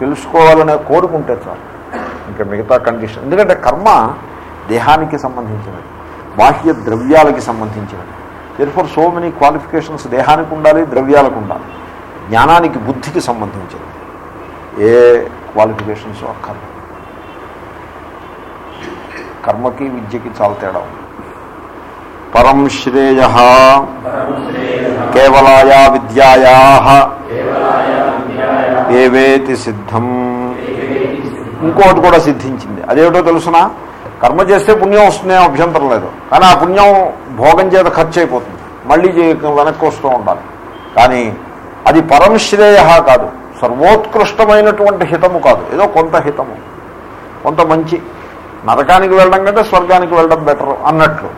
తెలుసుకోవాలనే కోరుకుంటే చాలు. ఇంకా మిగతా కండిషన్. ఎందుకంటే కర్మ దేహానికి సంబంధించినది. బాహ్య ద్రవ్యాలకి సంబంధించినది. ఫర్ సో మెనీ క్వాలిఫికేషన్స్ దేహానికి ఉండాలి ద్రవ్యాలకు ఉండాలి. జ్ఞానానికి బుద్ధికి సంబంధించినది. ఏ క్వాలిఫికేషన్స్ అక్కర్లేదు కర్మకి విద్యకి చాలా తేడా ఉంది. పరం శ్రేయ కేవలాయా విద్యాయా ఏవేతి సిద్ధం. ఇంకోటి కూడా సిద్ధించింది. అదేమిటో తెలుసునా? కర్మ చేస్తే పుణ్యం వస్తుందే అభ్యంతరం లేదు. కానీ ఆ పుణ్యం భోగం చేత ఖర్చు అయిపోతుంది మళ్ళీ వెనక్కి వస్తూ ఉండాలి. కానీ అది పరం శ్రేయ కాదు. సర్వోత్కృష్టమైనటువంటి హితము కాదు. ఏదో కొంత హితము. కొంత మంచి. నరకానికి వెళ్ళడం కంటే స్వర్గానికి వెళ్ళడం బెటర్ అన్నట్లు.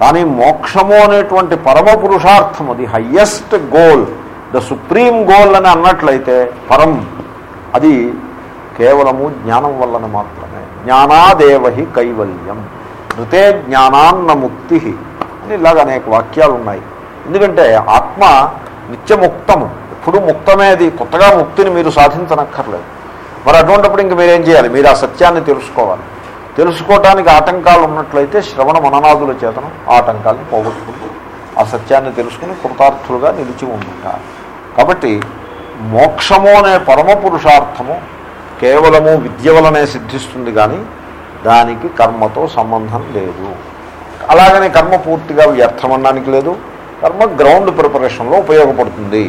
కానీ మోక్షము అనేటువంటి పరమ పురుషార్థం అది highest goal. The supreme goal అని అన్నట్లయితే పరం. అది కేవలము జ్ఞానం వలన మాత్రమే. జ్ఞానాదేవహి కైవల్యం. ధృతే జ్ఞానాన్న ముక్తి. అని ఇలాగ అనేక వాక్యాలు ఉన్నాయి. ఎందుకంటే ఆత్మ నిత్యముక్తము ఎప్పుడు ముక్తమే అది. కొత్తగా ముక్తిని మీరు సాధించనక్కర్లేదు. మరి అటువంటిప్పుడు ఇంక మీరేం చేయాలి? మీరు ఆ సత్యాన్ని తెలుసుకోవాలి. తెలుసుకోవటానికి ఆటంకాలు ఉన్నట్లయితే శ్రవణ మననాదుల చేతను ఆటంకాలను పోగొట్టుకుంటుంది ఆ సత్యాన్ని తెలుసుకుని కృతార్థులుగా నిలిచి ఉంటారు కాబట్టి మోక్షము అనే పరమ పురుషార్థము కేవలము విద్య వలనే సిద్ధిస్తుంది కానీ దానికి కర్మతో సంబంధం లేదు. అలాగనే కర్మ పూర్తిగా వ్యర్థమనడానికి లేదు. కర్మ గ్రౌండ్ ప్రిపరేషన్లో ఉపయోగపడుతుంది.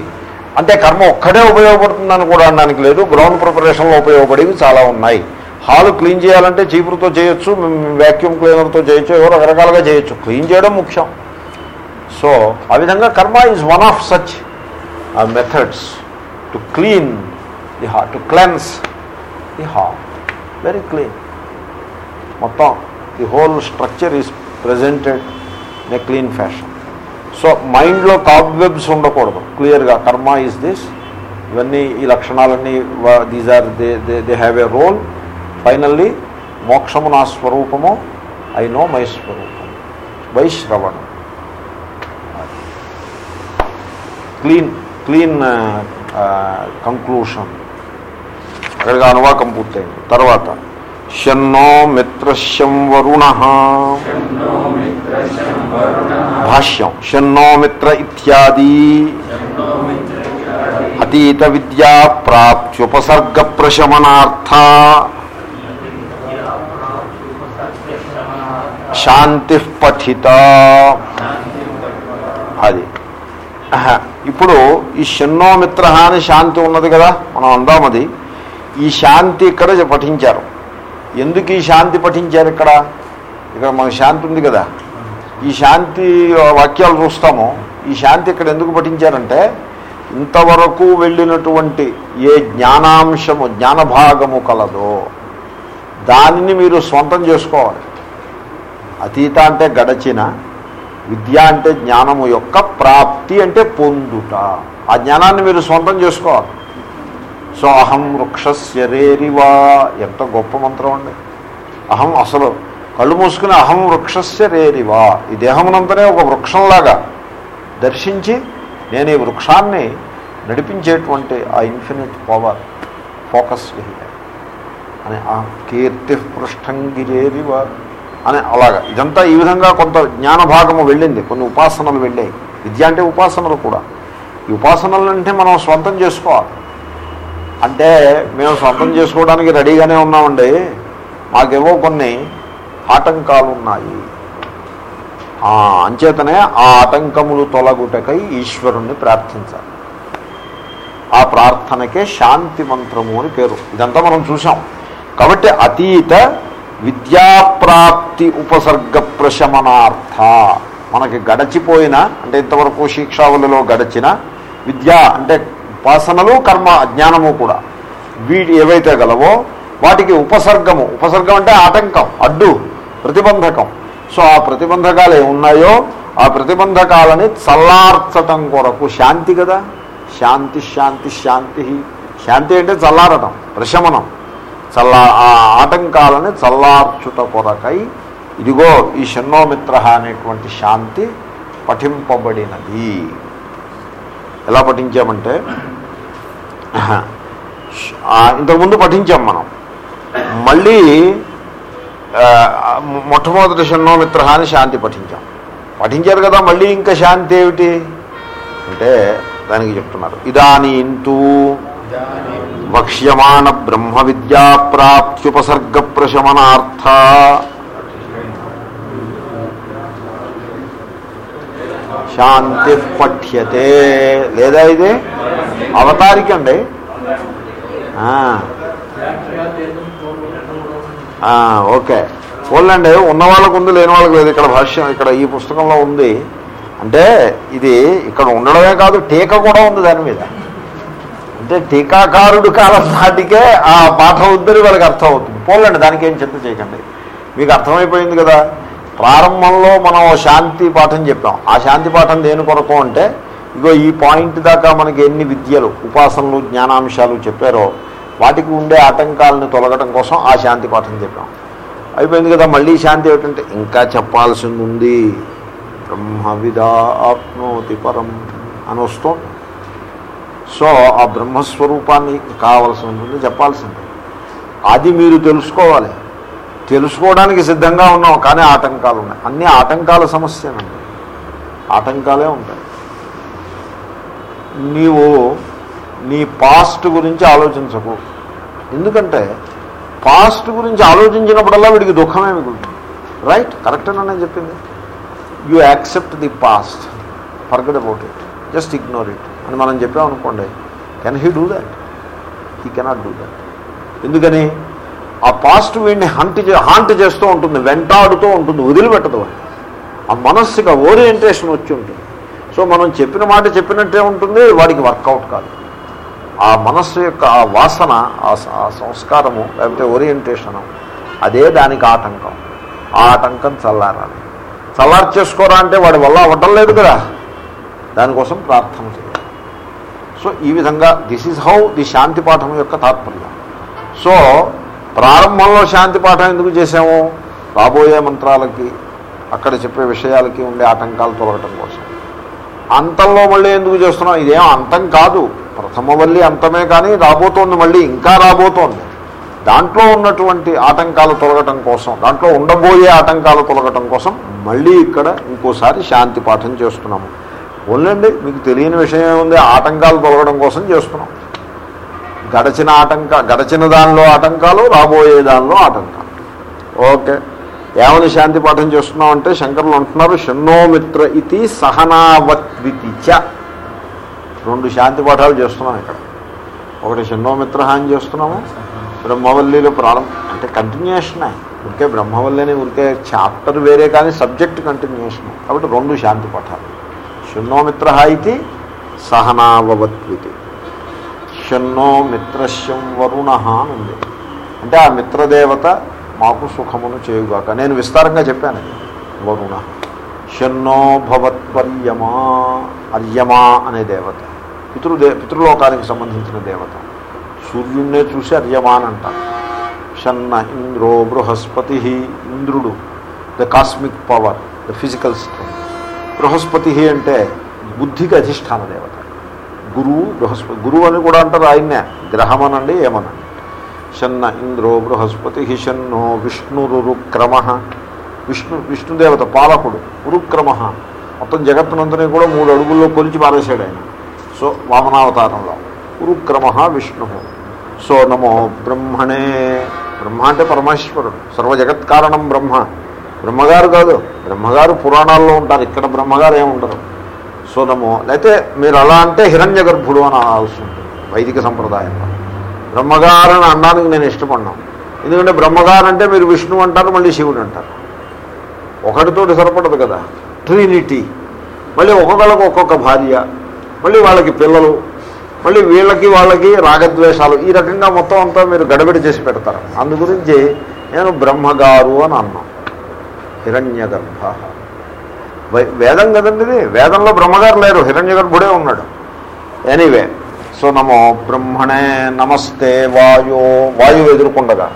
అంటే కర్మ ఒక్కడే ఉపయోగపడుతుందని కూడా అనడానికి లేదు. గ్రౌండ్ ప్రిపరేషన్లో ఉపయోగపడేవి చాలా ఉన్నాయి. హాలు క్లీన్ చేయాలంటే చీపురుతో చేయొచ్చు వ్యాక్యూమ్ క్లీనర్తో చేయొచ్చు ఎవరో రకరకాలుగా చేయొచ్చు. క్లీన్ చేయడం ముఖ్యం. సో ఆ విధంగా karma is one of such methods to clean the heart to cleanse the heart very clean మొత్తం the whole structure is presented in a clean fashion so మైండ్లో కాబ్వెబ్స్ ఉండకూడదు క్లియర్గా కర్మ ఈజ్ దిస్ ఇవన్నీ ఈ లక్షణాలన్నీ these are they they they have a role finally మోక్షము నా స్వరూపము ఐ నో మై స్వరూపం. వైశ్రవణం. క్లీన్ క్లీన్ కంక్లూషన్ అక్కడికి అనువాకం పూర్తయింది తర్వాత షన్నో మిత్రశం వరుణ భాష్యం షన్నో మిత్ర ఇత్యాది అతీత విద్యా ప్రాప్త్యుపసర్గ ప్రశమనార్థ శాంతి పఠిత అది ఆహా. ఇప్పుడు ఈ షన్నో మిత్ర అని శాంతి ఉన్నది కదా మనం అందాం అది. ఈ శాంతి ఇక్కడ పఠించారు. ఎందుకు ఈ శాంతి పఠించారు ఇక్కడ? ఇక్కడ మనకు శాంతి ఉంది కదా. ఈ శాంతి వాక్యాలు చూస్తాము. ఈ శాంతి ఇక్కడ ఎందుకు పఠించారంటే ఇంతవరకు వెళ్ళినటువంటి ఏ జ్ఞానాంశము జ్ఞానభాగము కలదో దానిని మీరు స్వంతం చేసుకోవాలి. అతీత అంటే గడచిన విద్య అంటే జ్ఞానము యొక్క ప్రాప్తి అంటే పొందుట. ఆ జ్ఞానాన్ని మీరు సొంతం చేసుకోవాలి. సో అహం వృక్షస్య రేరివా ఎంత గొప్ప మంత్రం అండి. అహం అసలు కళ్ళు మూసుకుని అహం వృక్షస్య రేరివా ఈ దేహమునంతనే ఒక వృక్షంలాగా దర్శించి నేను ఈ వృక్షాన్ని నడిపించేటువంటి ఆ ఇన్ఫినిట్ పవర్ ఫోకస్ అని ఆ కీర్తి పృష్ఠంగిరేరివ అని అలాగా. ఇదంతా ఈ విధంగా కొంత జ్ఞాన భాగము వెళ్ళింది. కొన్ని ఉపాసనలు వెళ్ళాయి. విద్య అంటే ఉపాసనలు కూడా. ఈ ఉపాసనలంటే మనం స్వంతం చేసుకోవాలి. అంటే మేము సొంతం చేసుకోవడానికి రెడీగానే ఉన్నామండి. మాకేవో కొన్ని ఆటంకాలు ఉన్నాయి అంచేతనే ఆ ఆటంకములు తొలగుటకై ఈశ్వరుణ్ణి ప్రార్థించాలి. ఆ ప్రార్థనకే శాంతి మంత్రము అని పేరు. ఇదంతా మనం చూసాం కాబట్టి అతీత విద్యాప్రాప్తి ఉపసర్గ ప్రశమనార్థ మనకి గడచిపోయిన అంటే ఇంతవరకు శిక్షావళిలో గడచిన విద్య అంటే ఉపాసనలు కర్మ అజ్ఞానము కూడా వీటి ఏవైతే గలవో వాటికి ఉపసర్గము. ఉపసర్గం అంటే ఆటంకం అడ్డు ప్రతిబంధకం. సో ఆ ప్రతిబంధకాలు ఏమున్నాయో ఆ ప్రతిబంధకాలని చల్లార్చటం కొరకు శాంతి కదా. శాంతి శాంతి శాంతి. శాంతి అంటే చల్లారటం ప్రశమనం. చల్లా ఆ ఆటంకాలని చల్లార్చుట కొరకై ఇదిగో ఈ షణ్ణోమిత్ర అనేటువంటి శాంతి పఠింపబడినది. ఎలా పఠించామంటే ఇంతకుముందు పఠించాం మనం. మళ్ళీ మొట్టమొదటి షణ్ణోమిత్ర అని శాంతి పఠించాం. పఠించారు కదా మళ్ళీ ఇంకా శాంతి ఏమిటి? అంటే దానికి చెప్తున్నారు ఇదానీంతూ వక్ష్యమాణ బ్రహ్మ విద్యా ప్రాప్త్యుపసర్గ ప్రశమనార్థ శాంతి పఠ్యతే. లేదా ఇది? అవతారికండి. ఓకే. పోలండి ఉన్న వాళ్ళకు ఉంది లేని వాళ్ళకి లేదు. ఇక్కడ భాష్యం ఇక్కడ ఈ పుస్తకంలో ఉంది. అంటే ఇది ఇక్కడ ఉండడమే కాదు టీక కూడా ఉంది దాని మీద. అంటే టీకాకారుడు కాలం నాటికే ఆ పాఠం ఉందని వాళ్ళకి అర్థం అవుతుంది పోలండి దానికి ఏం చింత చేయకండి. మీకు అర్థమైపోయింది కదా? ప్రారంభంలో మనం శాంతి పాఠం చెప్పాం. ఆ శాంతి పాఠం దేని కొరకు అంటే ఇగో ఈ పాయింట్ దాకా మనకి ఎన్ని విద్యలు ఉపాసనలు జ్ఞానాంశాలు చెప్పారో వాటికి ఉండే ఆటంకాలను తొలగడం కోసం ఆ శాంతి పాఠం చెప్పాం. అయిపోయింది కదా? మళ్ళీ శాంతి ఏమిటంటే ఇంకా చెప్పాల్సింది ఉంది బ్రహ్మవిదా ఆప్నోతి పరం అని వస్తుంది సో ఆ బ్రహ్మస్వరూపాన్ని కావలసి ఉంటుంది చెప్పాల్సింది. అది మీరు తెలుసుకోవాలి. తెలుసుకోవడానికి సిద్ధంగా ఉన్నాం కానీ ఆటంకాలు ఉన్నాయి. అన్ని ఆటంకాల సమస్యనండి ఆటంకాలే ఉంటాయి. నీవు నీ పాస్ట్ గురించి ఆలోచించకు. ఎందుకంటే పాస్ట్ గురించి ఆలోచించినప్పుడల్లా వీడికి దుఃఖమే మిగులుతుంది రైట్ కరెక్టేనా నేను చెప్పింది. You accept the past forget about it just ignore it అని మనం చెప్పామనుకోండి can he do that he cannot do that ఎందుకని? ఆ పాస్ట్ వీడిని హంట్ చే హాంట్ చేస్తూ ఉంటుంది వెంటాడుతూ ఉంటుంది వదిలిపెట్టదు వాడిని. ఆ మనస్సుకి ఓరియంటేషన్ వచ్చి ఉంటుంది. సో మనం చెప్పిన మాట చెప్పినట్టే ఉంటుంది వాడికి వర్కౌట్ కాదు. ఆ మనస్సు యొక్క ఆ వాసన ఆ సంస్కారము లేకపోతే ఓరియంటేషను అదే దానికి ఆటంకం. ఆ ఆటంకం చల్లారాలి. చల్లార్చేసుకోరా అంటే వాడి వల్ల అవ్వటం లేదు కదా. దానికోసం ప్రార్థన చేయాలి. సో ఈ విధంగా దిస్ ఈజ్ హౌ ది శాంతి పాఠం యొక్క తాత్పర్యం. సో ప్రారంభంలో శాంతి పాఠం ఎందుకు చేసాము రాబోయే మంత్రాలకి అక్కడ చెప్పే విషయాలకి ఉండే ఆటంకాలు తొలగటం కోసం. అంతంలో మళ్ళీ ఎందుకు చేస్తున్నాం? ఇదేం అంతం కాదు. ప్రథమ వల్లి అంతమే కానీ రాబోతోంది మళ్ళీ ఇంకా రాబోతోంది. దాంట్లో ఉన్నటువంటి ఆటంకాలు తొలగటం కోసం దాంట్లో ఉండబోయే ఆటంకాలు తొలగటం కోసం మళ్ళీ ఇక్కడ ఇంకోసారి శాంతి పాఠం చేస్తున్నాము. ఉండండి మీకు తెలియని విషయం ఏముంది ఆటంకాలు తొలగడం కోసం చేస్తున్నాం. గడచిన ఆటంక గడచిన దానిలో ఆటంకాలు రాబోయే దానిలో ఆటంకాలు. ఓకే. ఏమని శాంతి పాఠం చేస్తున్నాం అంటే శంకరులు అంటున్నారు షణ్ణోమిత్ర ఇది సహనావత్వితి చ రెండు శాంతి పాఠాలు చేస్తున్నాం ఇక్కడ. ఒకటి షణ్ణోమిత్ర అని చేస్తున్నాము బ్రహ్మవల్లిలో ప్రారంభం అంటే కంటిన్యూషనే ఊరికే బ్రహ్మవల్లిని ఉరికే చాప్టర్ వేరే కానీ సబ్జెక్ట్ కంటిన్యూషన్ కాబట్టి రెండు శాంతి పాఠాలు. షణ్ణోమిత్ర ఇది సహనావత్వితి షన్నో మిత్రశ్యం వరుణ అని ఉంది అంటే ఆ మిత్రదేవత మాకు సుఖమును చేయుగాక. నేను విస్తారంగా చెప్పాను. వరుణ. షన్నో భవత్వర్యమా అర్యమా అనే దేవత. పితృదే పితృలోకానికి సంబంధించిన దేవత. సూర్యుడినే చూసి అర్యమా అని అంటారు. షన్న ఇంద్రో బృహస్పతి ఇంద్రుడు. The cosmic power the physical strength Brihaspati అంటే బుద్ధికి అధిష్టాన దేవత. గురువు బృహస్పతి గురువు అని కూడా అంటారు ఆయన్నే. గ్రహమనండి ఏమనండి షన్న ఇంద్రో బృహస్పతి షన్నో విష్ణురుక్రమ విష్ణు విష్ణుదేవత పాలకుడు ఉరుక్రమ మొత్తం జగత్తునంతని కూడా మూడు అడుగుల్లో కొలిచి పారేశాడు ఆయన. సో వామనావతారంలో. ఉరుక్రమ విష్ణు. సో నమో బ్రహ్మణే. బ్రహ్మ అంటే పరమేశ్వరుడు. సర్వజగత్కారణం బ్రహ్మ. బ్రహ్మగారు కాదు బ్రహ్మగారు పురాణాల్లో ఉంటారు ఇక్కడ బ్రహ్మగారు ఏముండరు సునము లేకపోతే మీరు అలా అంటే హిరణ్య గర్భుడు అని అనాల్సి ఉంటుంది వైదిక సంప్రదాయంలో. బ్రహ్మగారు అని అనడానికి నేను ఇష్టపడ్డాను ఎందుకంటే బ్రహ్మగారు అంటే మీరు విష్ణువు అంటారు మళ్ళీ శివుడు అంటారు. ఒకటితోటి సరిపడదు కదా ట్రినిటీ. మళ్ళీ ఒక్కొక్కళ్ళకి ఒక్కొక్క భార్య మళ్ళీ వాళ్ళకి పిల్లలు మళ్ళీ వీళ్ళకి వాళ్ళకి రాగద్వేషాలు ఈ రకంగా మొత్తం అంతా మీరు గడబిడి చేసి పెడతారు. అందు గురించి నేను బ్రహ్మగారు అని అన్నాను. హిరణ్యగర్భ. వేదం కదండి ఇది వేదంలో బ్రహ్మగారు లేరు. హిరణ్యగర్భుడే ఉన్నాడు. ఎనీవే. సో నమో బ్రహ్మణే నమస్తే వాయో. వాయువు ఎదుర్కొండగా.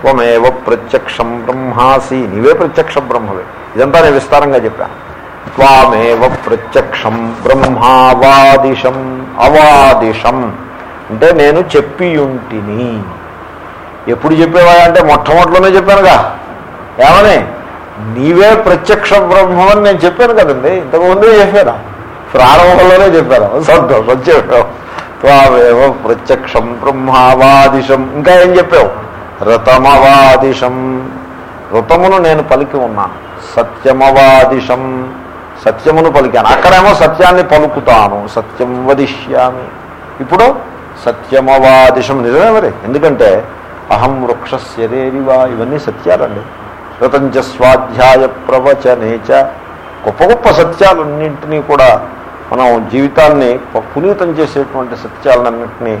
త్వమేవ ప్రత్యక్షం బ్రహ్మాసి. నీవే ప్రత్యక్ష బ్రహ్మవే. ఇదంతా నేను విస్తారంగా చెప్పాను త్వామేవ ప్రత్యక్షం బ్రహ్మావాదిశం అవాదిశం. అంటే నేను చెప్పియుంటిని. ఎప్పుడు చెప్పేవా అంటే మొట్టమొదటిలోనే చెప్పానుగా. ఏమని? నీవే ప్రత్యక్ష బ్రహ్మమని నేను చెప్పాను కదండి. ఇంతకుముందే చెప్పాను? ప్రారంభంలోనే చెప్పాను. సంతోషం చెప్పావు. త్వావేవ ప్రత్యక్షం బ్రహ్మావాదిశం. ఇంకా ఏం చెప్పావు? రతమవాదిశం రతమును నేను పలికి ఉన్నాను. సత్యమవాదిశం. సత్యమును పలికాను. అక్కడేమో సత్యాన్ని పలుకుతాను. సత్యం వదిష్యామి. ఇప్పుడు సత్యమవాదిశం. నిజమే మరి? ఎందుకంటే అహం వృక్షస్యరేరివా ఇవన్నీ సత్యాలండి. ఋతంచ స్వాధ్యాయ ప్రవచనేచ గొప్ప గొప్ప సత్యాలన్నింటినీ కూడా మనం జీవితాన్ని పునీతం చేసేటువంటి సత్యాలన్నింటినీ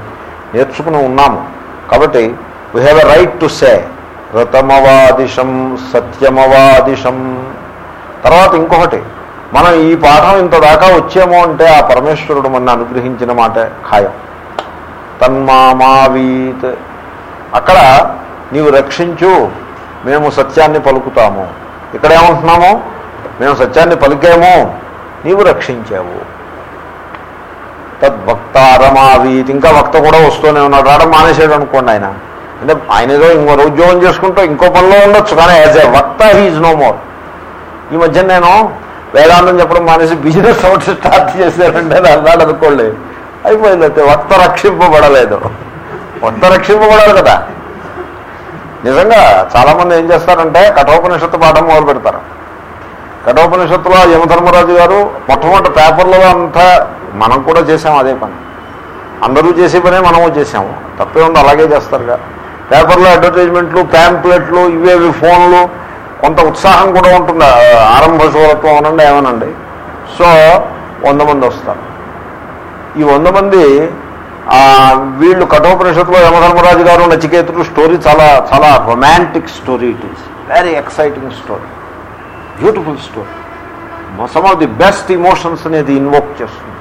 నేర్చుకుని ఉన్నాము. కాబట్టి we have a right to say ఋతమవాదిశం సత్యమవాదిశం. తర్వాత ఇంకొకటి మనం ఈ పాఠం ఇంత దాకా వచ్చేమో అంటే ఆ పరమేశ్వరుడు మన అనుగ్రహించిన మాట ఖాయం. తన్మామావీత్. అక్కడ నీవు రక్షించు మేము సత్యాన్ని పలుకుతాము. ఇక్కడేమంటున్నాము? మేము సత్యాన్ని పలికాము. నీవు రక్షించావు. తద్భక్తారమావీత్. ఇంకా వక్త కూడా వస్తూనే ఉన్నాడు. రావడం మానేశాడు అనుకోండి ఆయన. అంటే ఆయన ఏదో ఇంకో ఉద్యోగం చేసుకుంటూ ఇంకో పనిలో ఉండొచ్చు కానీ యాజ్ ఏ వక్త హీజ్ నో మోర్ ఈ మధ్య నేను వేదాంతం చెప్పడం మానేసి బిజినెస్ ఒకటి స్టార్ట్ చేశారంటే అన్నాడు అనుకోండి. అయిపోయింది అయితే వక్త రక్షింపబడలేదు. వక్త రక్షింపబడాలి కదా. నిజంగా చాలామంది ఏం చేస్తారంటే కఠోపనిషత్తు పాఠం మొదలు పెడతారు. కఠోపనిషత్తులో యమధర్మరాజు గారు మొట్టమొదటి పేపర్లో అంతా మనం కూడా చేసాం అదే పని. అందరూ చేసే పనే మనము చేసాము తప్పే ఉంది అలాగే చేస్తారుగా. పేపర్లో అడ్వర్టైజ్మెంట్లు ప్యాంప్లెట్లు ఇవేవి ఫోన్లు కొంత ఉత్సాహం కూడా ఉంటుంది ఆరంభ శూలత్వం అనండి ఏమనండి. సో వంద మంది వస్తారు. ఈ వంద మంది వీళ్ళు కఠోపనిషత్తులో యమధర్మరాజు గారు నచికేతుడు స్టోరీ చాలా చాలా romantic story it is very exciting story beautiful story some of the best emotions అనేది ఇన్వోక్ చేస్తుంది.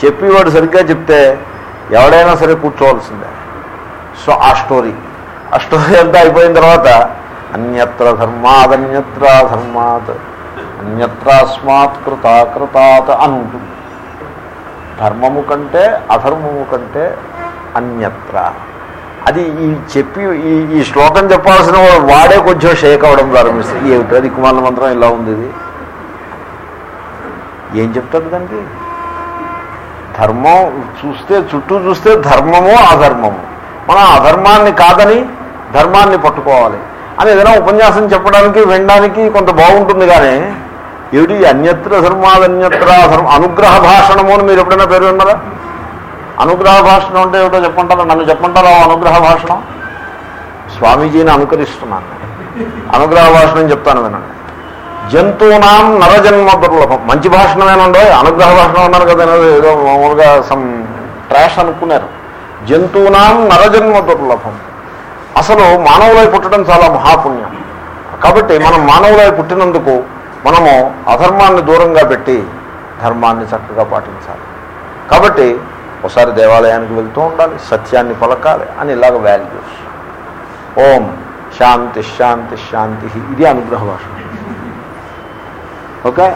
చెప్పేవాడు సరిగ్గా చెప్తే ఎవడైనా సరే కూర్చోవాల్సిందే. సో ఆ స్టోరీ ఆ స్టోరీ అంతా అయిపోయిన తర్వాత అన్యత్ర ధర్మాద్ అన్యత్ర ధర్మాత్ అన్యత్రాస్మాత్ కృతాకృతాత్ అని ఉంటుంది ధర్మము కంటే అధర్మము కంటే అన్యత్ర. అది ఈ చెప్పి ఈ ఈ శ్లోకం చెప్పాల్సిన వాడే కొంచెం షేక్ అవ్వడం ప్రారంభిస్తుంది ఏమిటో? అది కుమార మంత్రం ఇలా ఉంది ఇది? ఏం చెప్తాడు దానికి? ధర్మం చూస్తే చుట్టూ చూస్తే ధర్మము అధర్మము. మనం అధర్మాన్ని కాదని ధర్మాన్ని పట్టుకోవాలి. అని ఏదైనా ఉపన్యాసం చెప్పడానికి వినడానికి కొంత బాగుంటుంది కానీ ఏమిటి? అన్యత్ర ధర్మాదన్యత్ర ధర్మ అనుగ్రహ భాషణము అని మీరు ఎప్పుడైనా పేరు విన్నారా? అనుగ్రహ భాషణం అంటే ఏమిటో చెప్పంటారా నన్ను చెప్పంటారా అనుగ్రహ భాషణం? స్వామీజీని అనుకరిస్తున్నాను. అనుగ్రహ భాషణం చెప్తాను వినండి. జంతువునాం నరజన్మ దుర్లభం. మంచి భాషణమేనండో అనుగ్రహ భాషణం అన్నారు కదా ఏదో మామూలుగా సమ్ ట్రాష్ అనుకున్నారు. జంతువునాం నరజన్మ దుర్లభం. అసలు మానవులై పుట్టడం చాలా మహాపుణ్యం. కాబట్టి మనం మానవులై పుట్టినందుకు మనము అధర్మాన్ని దూరంగా పెట్టి ధర్మాన్ని చక్కగా పాటించాలి. కాబట్టి ఒకసారి దేవాలయానికి వెళ్తూ ఉండాలి సత్యాన్ని పలకాలి అని ఇలాగ వాల్యూస్ ఓం శాంతి శాంతి శాంతి ఇది అనుగ్రహ భాష. ఓకే?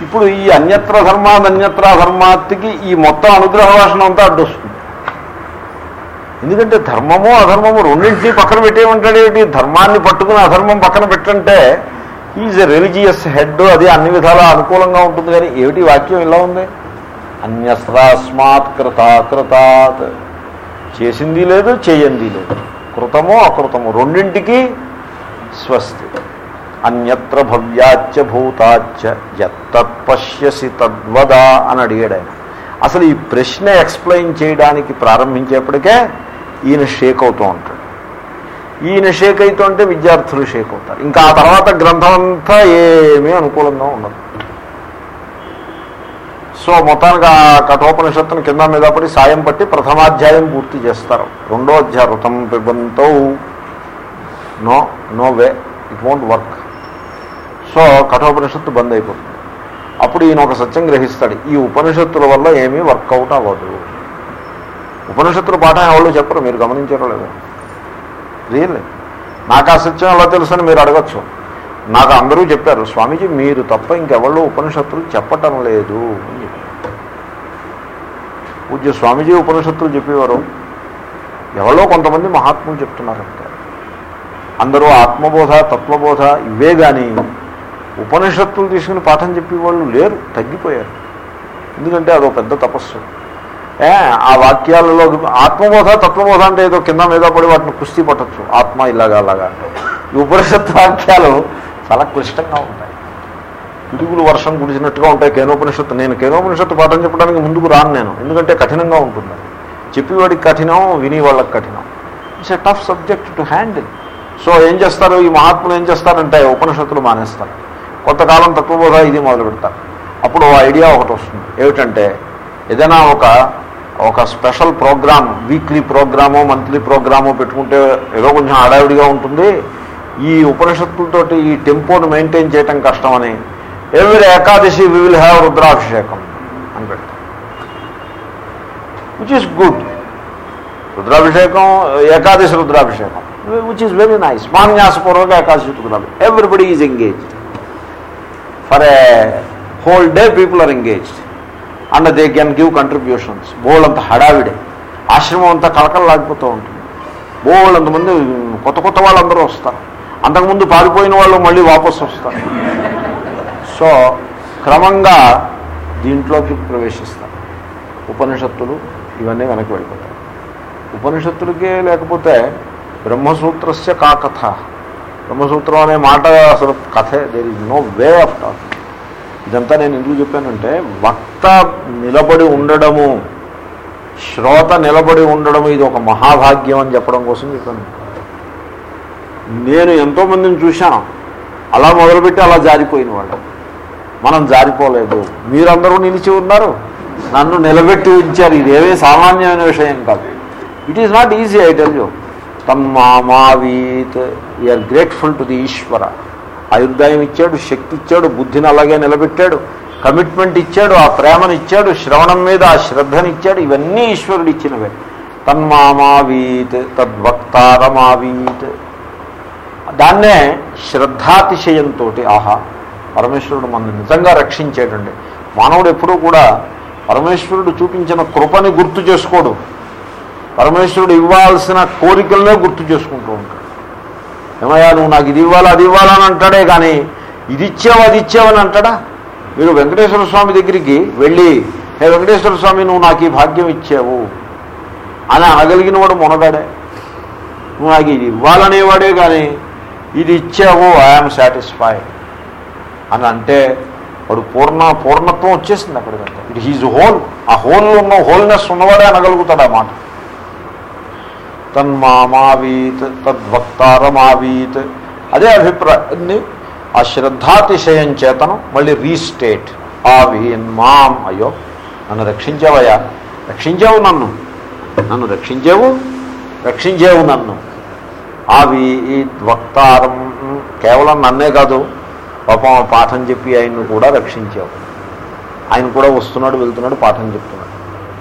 ఇప్పుడు ఈ అన్యత్ర ధర్మాద్ అన్యత్ర ధర్మాత్తికి ఈ మొత్తం అనుగ్రహ భాషను అంతా అడ్డొస్తుంది. ఎందుకంటే ధర్మము అధర్మము రెండింటినీ పక్కన పెట్టేమంటాడు ఏంటి? ధర్మాన్ని పట్టుకుని అధర్మం పక్కన పెట్టంటే ఈజ్ ఎ రిలీజియస్ హెడ్ అది అన్ని విధాలా అనుకూలంగా ఉంటుంది కానీ ఏమిటి వాక్యం ఇలా ఉంది? అన్యస్రాస్మాత్ కృతాకృతాత్ చేసింది లేదు చేయంది లేదు. కృతము అకృతము రెండింటికి స్వస్తి. అన్యత్ర భవ్యాచ్చ భూతాచ్చ ఎత్తత్ పశ్యసి తద్వదా అని అడిగాడు ఆయన. అసలు ఈ ప్రశ్న ఎక్స్ప్లెయిన్ చేయడానికి ప్రారంభించేప్పటికే ఈయన షేక్ అవుతూ ఉంటాడు. ఈయన షేక్ అవుతుంటే విద్యార్థులు షేక్ అవుతారు. ఇంకా ఆ తర్వాత గ్రంథం అంతా ఏమీ అనుకూలంగా ఉండదు. సో మొత్తానికి ఆ కఠోపనిషత్తును కింద మీద పడి సాయం పట్టి ప్రథమాధ్యాయం పూర్తి చేస్తారు. రెండో అధ్యాయం ఋతం పిబంతో no no way it won't work. So కఠోపనిషత్తు బంద్ అయిపోతుంది. అప్పుడు ఈయన ఒక సత్యం గ్రహిస్తాడు. ఈ ఉపనిషత్తుల వల్ల ఏమీ వర్కౌట్ అవ్వదు. ఉపనిషత్తుల పాఠం ఎవరు చెప్పరు మీరు గమనించారో లేదు. రియల్లీ నాకు ఆ సత్యం ఎలా తెలుసని మీరు అడగచ్చు. నాకు అందరూ చెప్పారు స్వామీజీ మీరు తప్ప ఇంకెవళ్ళు ఉపనిషత్తులు చెప్పటం లేదు అని చెప్పారు. పూజ్య స్వామీజీ ఉపనిషత్తులు చెప్పేవారు. ఎవరో కొంతమంది మహాత్ములు చెప్తున్నారంటే అందరూ ఆత్మబోధ తత్వబోధ ఇవే కానీ ఉపనిషత్తులు తీసుకుని పాఠం చెప్పేవాళ్ళు లేరు తగ్గిపోయారు. ఎందుకంటే అదో పెద్ద తపస్సు. ఆ వాక్యాలలో ఆత్మబోధ తత్వబోధ అంటే ఏదో కింద మీద పడి వాటిని కుస్తీ పట్టచ్చు. ఆత్మ ఇలాగా అలాగా అంటే. ఈ ఉపనిషత్తు వాక్యాలు చాలా క్లిష్టంగా ఉంటాయి. పిడుగులు వర్షం కుడిచినట్టుగా ఉంటాయి కేనోపనిషత్తు. నేను కేనోపనిషత్తు పాఠం చెప్పడానికి ముందుకు రాను నేను. ఎందుకంటే కఠినంగా ఉంటుంది. చెప్పేవాడికి కఠినం విని వాళ్ళకి కఠినం. It's a tough subject to handle so ఏం చేస్తారు? ఈ మహాత్ములు ఏం చేస్తారంటే ఉపనిషత్తులు మానేస్తారు. కొంతకాలం తత్వబోధ ఇది మొదలు పెడతారు అప్పుడు ఓ ఐడియా ఒకటి వస్తుంది. ఏమిటంటే ఏదైనా ఒక ఒక special program weekly program monthly program పెట్టుకుంటే ఏదో కొంచెం హడావిడిగా ఉంటుంది. ఈ ఉపనిషత్తులతోటి ఈ టెంపోను మెయింటైన్ చేయటం కష్టమని every Ekadashi we will have Rudrabhishekam అని పెడతాం which is good Rudrabhishekam Ekadashi Rudrabhishekam which is very nice మాన్యాసపూర్వక Ekadashi Rudrabhishekam. Everybody is engaged for a whole day people are engaged and they can give contributions బోల్ అంత హడావిడే ఆశ్రమం అంతా కలకలలాగిపోతూ ఉంటుంది బోల్డ్ అంతమంది కొత్త కొత్త వాళ్ళందరూ వస్తారు అంతకుముందు పారిపోయిన వాళ్ళు మళ్ళీ వాపసు వస్తారు సో క్రమంగా దీంట్లోకి ప్రవేశిస్తారు ఉపనిషత్తులు ఇవన్నీ వెనక్కి వెళ్ళిపోతాయి ఉపనిషత్తులకే లేకపోతే బ్రహ్మసూత్రస్య కా కథ బ్రహ్మసూత్రం అనే మాట అసలు కథే there is no way of talking ఇదంతా నేను ఎందుకు చెప్పానంటే వక్త నిలబడి ఉండడము శ్రోత నిలబడి ఉండడం ఇది ఒక మహాభాగ్యం అని చెప్పడం కోసం చెప్పాను. నేను ఎంతోమందిని చూశాను. అలా మొదలుపెట్టి అలా జారిపోయిన వాళ్ళు. మనం జారిపోలేదు. మీరందరూ నిలిచి ఉన్నారు. నన్ను నిలబెట్టి ఉంచారు. ఇదేమీ సామాన్యమైన విషయం కాదు. It is not easy I tell you తన్మామావీత్ we are grateful to the Ishwara ఆయుర్దాయం ఇచ్చాడు శక్తి ఇచ్చాడు బుద్ధిని అలాగే నిలబెట్టాడు కమిట్మెంట్ ఇచ్చాడు ఆ ప్రేమనిచ్చాడు శ్రవణం మీద ఆ శ్రద్ధని ఇచ్చాడు ఇవన్నీ ఈశ్వరుడు ఇచ్చినవే. తన్మామావీత్ తద్వక్తారమావీత్. దాన్నే శ్రద్ధాతిశయంతో ఆహా పరమేశ్వరుడు మన నిజంగా రక్షించేటండి. మానవుడు ఎప్పుడూ కూడా పరమేశ్వరుడు చూపించిన కృపని గుర్తు చేసుకోడు. పరమేశ్వరుడు ఇవ్వాల్సిన కోరికలనే గుర్తు చేసుకుంటూ ఉంటాడు. ఏమయ్యా నువ్వు నాకు ఇది ఇవ్వాలి అది ఇవ్వాలని అంటాడే కానీ ఇది ఇచ్చావు అది ఇచ్చావని అంటాడా? మీరు వెంకటేశ్వర స్వామి దగ్గరికి వెళ్ళి హే వెంకటేశ్వర స్వామి నువ్వు నాకు ఈ భాగ్యం ఇచ్చావు అని అనగలిగిన వాడు మునగాడే. నువ్వు నాకు ఇది ఇవ్వాలనేవాడే కానీ ఇది ఇచ్చావు ఐఎమ్ సాటిస్ఫైడ్ అని అంటే వాడు పూర్ణ పూర్ణత్వం వచ్చేసింది అక్కడికంటే ఇట్ హీజ్ హోల్ ఆ హోల్లో ఉన్న హోల్నెస్ ఉన్నవాడే అనగలుగుతాడు ఆ మాట. తన్మామావీత్ తద్వక్తారమావీత్. అదే అభిప్రాయాన్ని ఆ శ్రద్ధాతిశయం చేతను మళ్ళీ రీస్టేట్. ఆవీన్ మాం. అయ్యో నన్ను రక్షించావయ్యా. రక్షించావు నన్ను. నన్ను రక్షించావు రక్షించావు నన్ను. ఆవి ఈ వక్తారం. కేవలం నన్నే కాదు పాపం పాఠం చెప్పి ఆయన్ను కూడా రక్షించావు. ఆయన కూడా వస్తున్నాడు వెళ్తున్నాడు పాఠం చెప్తున్నాడు.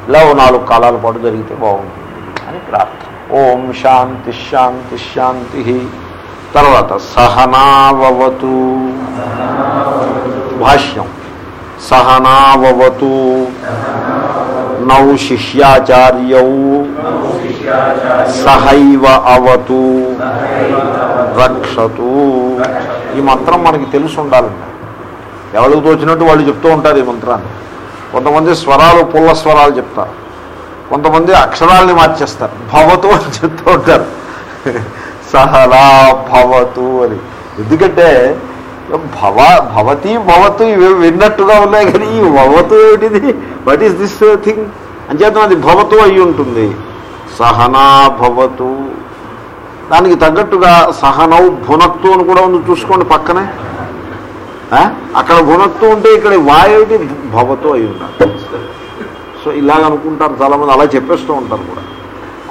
ఇలా ఓ నాలుగు కాలాల పాటు జరిగితే బాగుంటుంది అని ప్రార్థన. ఓం శాంతి శాంతి శాంతి. తర్వాత సహనావతు భాష్యం. సహనావతు నౌ శిష్యాచార్యౌ. సహైవ అవతు. రక్షతు. ఈ మంత్రం మనకి తెలిసి ఉండాలండి. ఎవరికి తోచినట్టు వాళ్ళు చెప్తూ ఉంటారు ఈ మంత్రాన్ని. కొంతమంది స్వరాలు పుల్ల స్వరాలు చెప్తారు. కొంతమంది అక్షరాల్ని మార్చేస్తారు. భవతు అని చెప్తూ ఉంటారు. సహలా భవతు అని. ఎందుకంటే భవ భవతి భవతు ఇవి విన్నట్టుగా ఉన్నాయి కానీ ఈ భవతు ఏమిటిది? వాట్ ఈస్ దిస్ థింగ్ అంచేతం అది భవతు అయి ఉంటుంది. సహనా భవతు. దానికి తగ్గట్టుగా సహనౌ భునత్తు అని కూడా ఉంది చూసుకోండి పక్కనే. ఆ? అక్కడ భునత్తు ఉంటే ఇక్కడ వాయుటి భవతు అయి ఉండాలి. సో ఇలాగ అనుకుంటారు చాలామంది. అలా చెప్పేస్తూ ఉంటారు కూడా.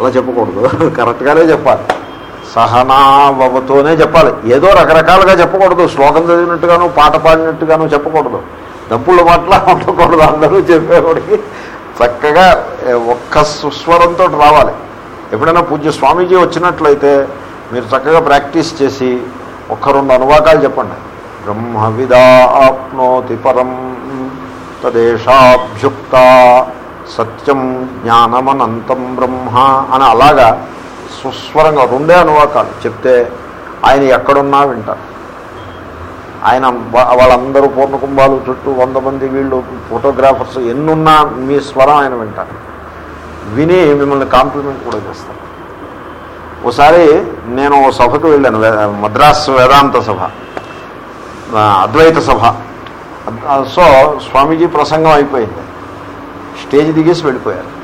అలా చెప్పకూడదు. కరెక్ట్గానే చెప్పాలి. సహనావతోనే చెప్పాలి. ఏదో రకరకాలుగా చెప్పకూడదు. శ్లోకం చదివినట్టుగాను పాట పాడినట్టుగాను చెప్పకూడదు. డబ్బుల మాటలా ఉండకూడదు అందరూ చెప్పేవాడికి చక్కగా ఒక్క సుస్వరంతో రావాలి. ఎప్పుడైనా పూజ్య స్వామీజీ వచ్చినట్లయితే మీరు చక్కగా ప్రాక్టీస్ చేసి ఒక్క రెండు అనువాకాలు చెప్పండి. బ్రహ్మ విదా ఆప్నోతి పరం తదేషాభ్యుక్త సత్యం జ్ఞానమనంతం బ్రహ్మ అని అలాగా సుస్వరంగా రెండే అనువాకాలు చెప్తే ఆయన ఎక్కడున్నా వింటారు. ఆయన వాళ్ళందరూ వాళ్ళందరూ పూర్ణకుంభాలు చుట్టూ వంద మంది వీళ్ళు ఫోటోగ్రాఫర్స్ ఎన్నున్నా మీ స్వరం ఆయన వింటారు. విని మిమ్మల్ని కాంప్లిమెంట్ కూడా చేస్తారు. ఒకసారి నేను ఓ సభకు వెళ్ళాను మద్రాస్ వేదాంత సభ అద్వైత సభ. సో స్వామీజీ ప్రసంగం అయిపోయింది. స్టేజ్ దిగేసి వెళ్ళిపోయారు.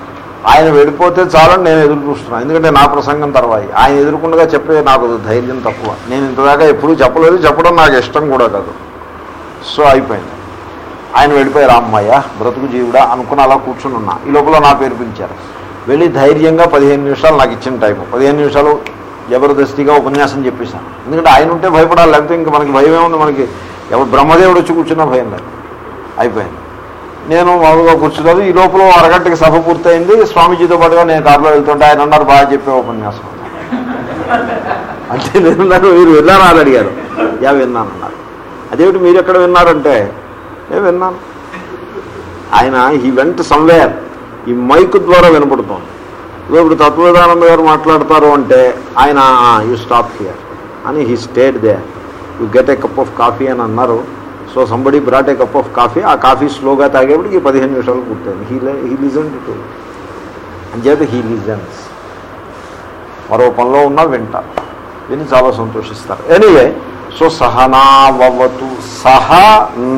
ఆయన వెళ్ళిపోతే చాలని నేను ఎదురు చూస్తున్నాను ఎందుకంటే నా ప్రసంగం తర్వాత ఆయన ఎదుర్కొండగా చెప్పే నాకు ధైర్యం తక్కువ. నేను ఇంతదాకా ఎప్పుడూ చెప్పలేదు. చెప్పడం నాకు ఇష్టం కూడా కాదు. సో అయిపోయింది. ఆయన వెళ్ళిపోయారు. అమ్మాయ బ్రతుకు జీవుడా అనుకుని అలా కూర్చుని ఉన్నా. ఈ లోపల నా పేరు పిలిచారు. వెళ్ళి ధైర్యంగా పదిహేను నిమిషాలు నాకు ఇచ్చిన టైం పదిహేను నిమిషాలు జబర్దస్తిగా ఉపన్యాసం చెప్పేశాను. ఎందుకంటే ఆయన ఉంటే భయపడాలి. లేకపోతే ఇంకా మనకి భయం ఉంది. మనకి ఎవరు బ్రహ్మదేవుడు వచ్చి కూర్చున్నా భయం లేదు. అయిపోయింది. నేను మామూలుగా కూర్చున్నారు ఈ లోపల అరగంటకి సభ పూర్తయింది స్వామీజీతో పాటుగా నేను కారులో వెళ్తుంటే ఆయన అన్నారు బాగా చెప్పే ఉపన్యాసం. అంటే నేను మీరు విన్నారా అని అడిగారు. యా విన్నాను అన్నారు అదేమిటి మీరు ఎక్కడ విన్నారంటే నేను విన్నాను. ఆయన ఈ వెంట సమ్వేర్ ఈ మైక్ ద్వారా వినపడుతోంది. ఇప్పుడు తత్వదానంద గారు మాట్లాడతారు అంటే ఆయన యూ స్టాప్ హియర్ అని he state they you get a cup of coffee అని అన్నారు. So somebody brought a cup of coffee ఆ కాఫీ స్లోగా తాగేప్పటికి పదిహేను నిమిషాలు పుట్టాను హీ హీ లిజన్ టు అంచేత హీ లిజన్స్ మరో పనిలో ఉన్నా వింటారు విని చాలా సంతోషిస్తారు. ఎనీవే సో సహనావతు సహ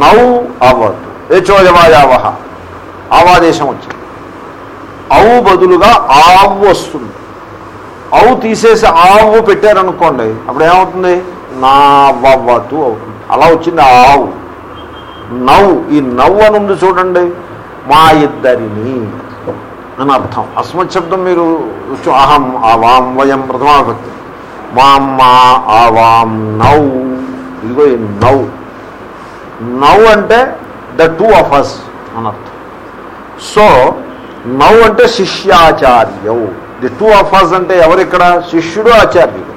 నౌ అవతు. ఏచోజమాయావహ ఆవాదేశం వచ్చింది. అవు బదులుగా ఆవు వస్తుంది అవు తీసేసి ఆవు పెట్టారనుకోండి అప్పుడు ఏమవుతుంది నా అవుతుంది. అలా వచ్చింది ఆవు. నవ్వు. ఈ నవ్వు అని ఉంది చూడండి. మా ఇద్దరిని అని అర్థం. అస్మత్ శబ్దం మీరు అహం ఆవాం వయం ప్రథమాభక్తి మామ్మ ఆవాం నౌ ఇదిగో ఈ నౌ నౌ అంటే ద టూ ఆఫ్ అస్ అని అర్థం. సో నౌ అంటే శిష్యాచార్యవు. ది టూ ఆఫ్ అస్ అంటే ఎవరిక్కడ శిష్యుడు ఆచార్యుడు.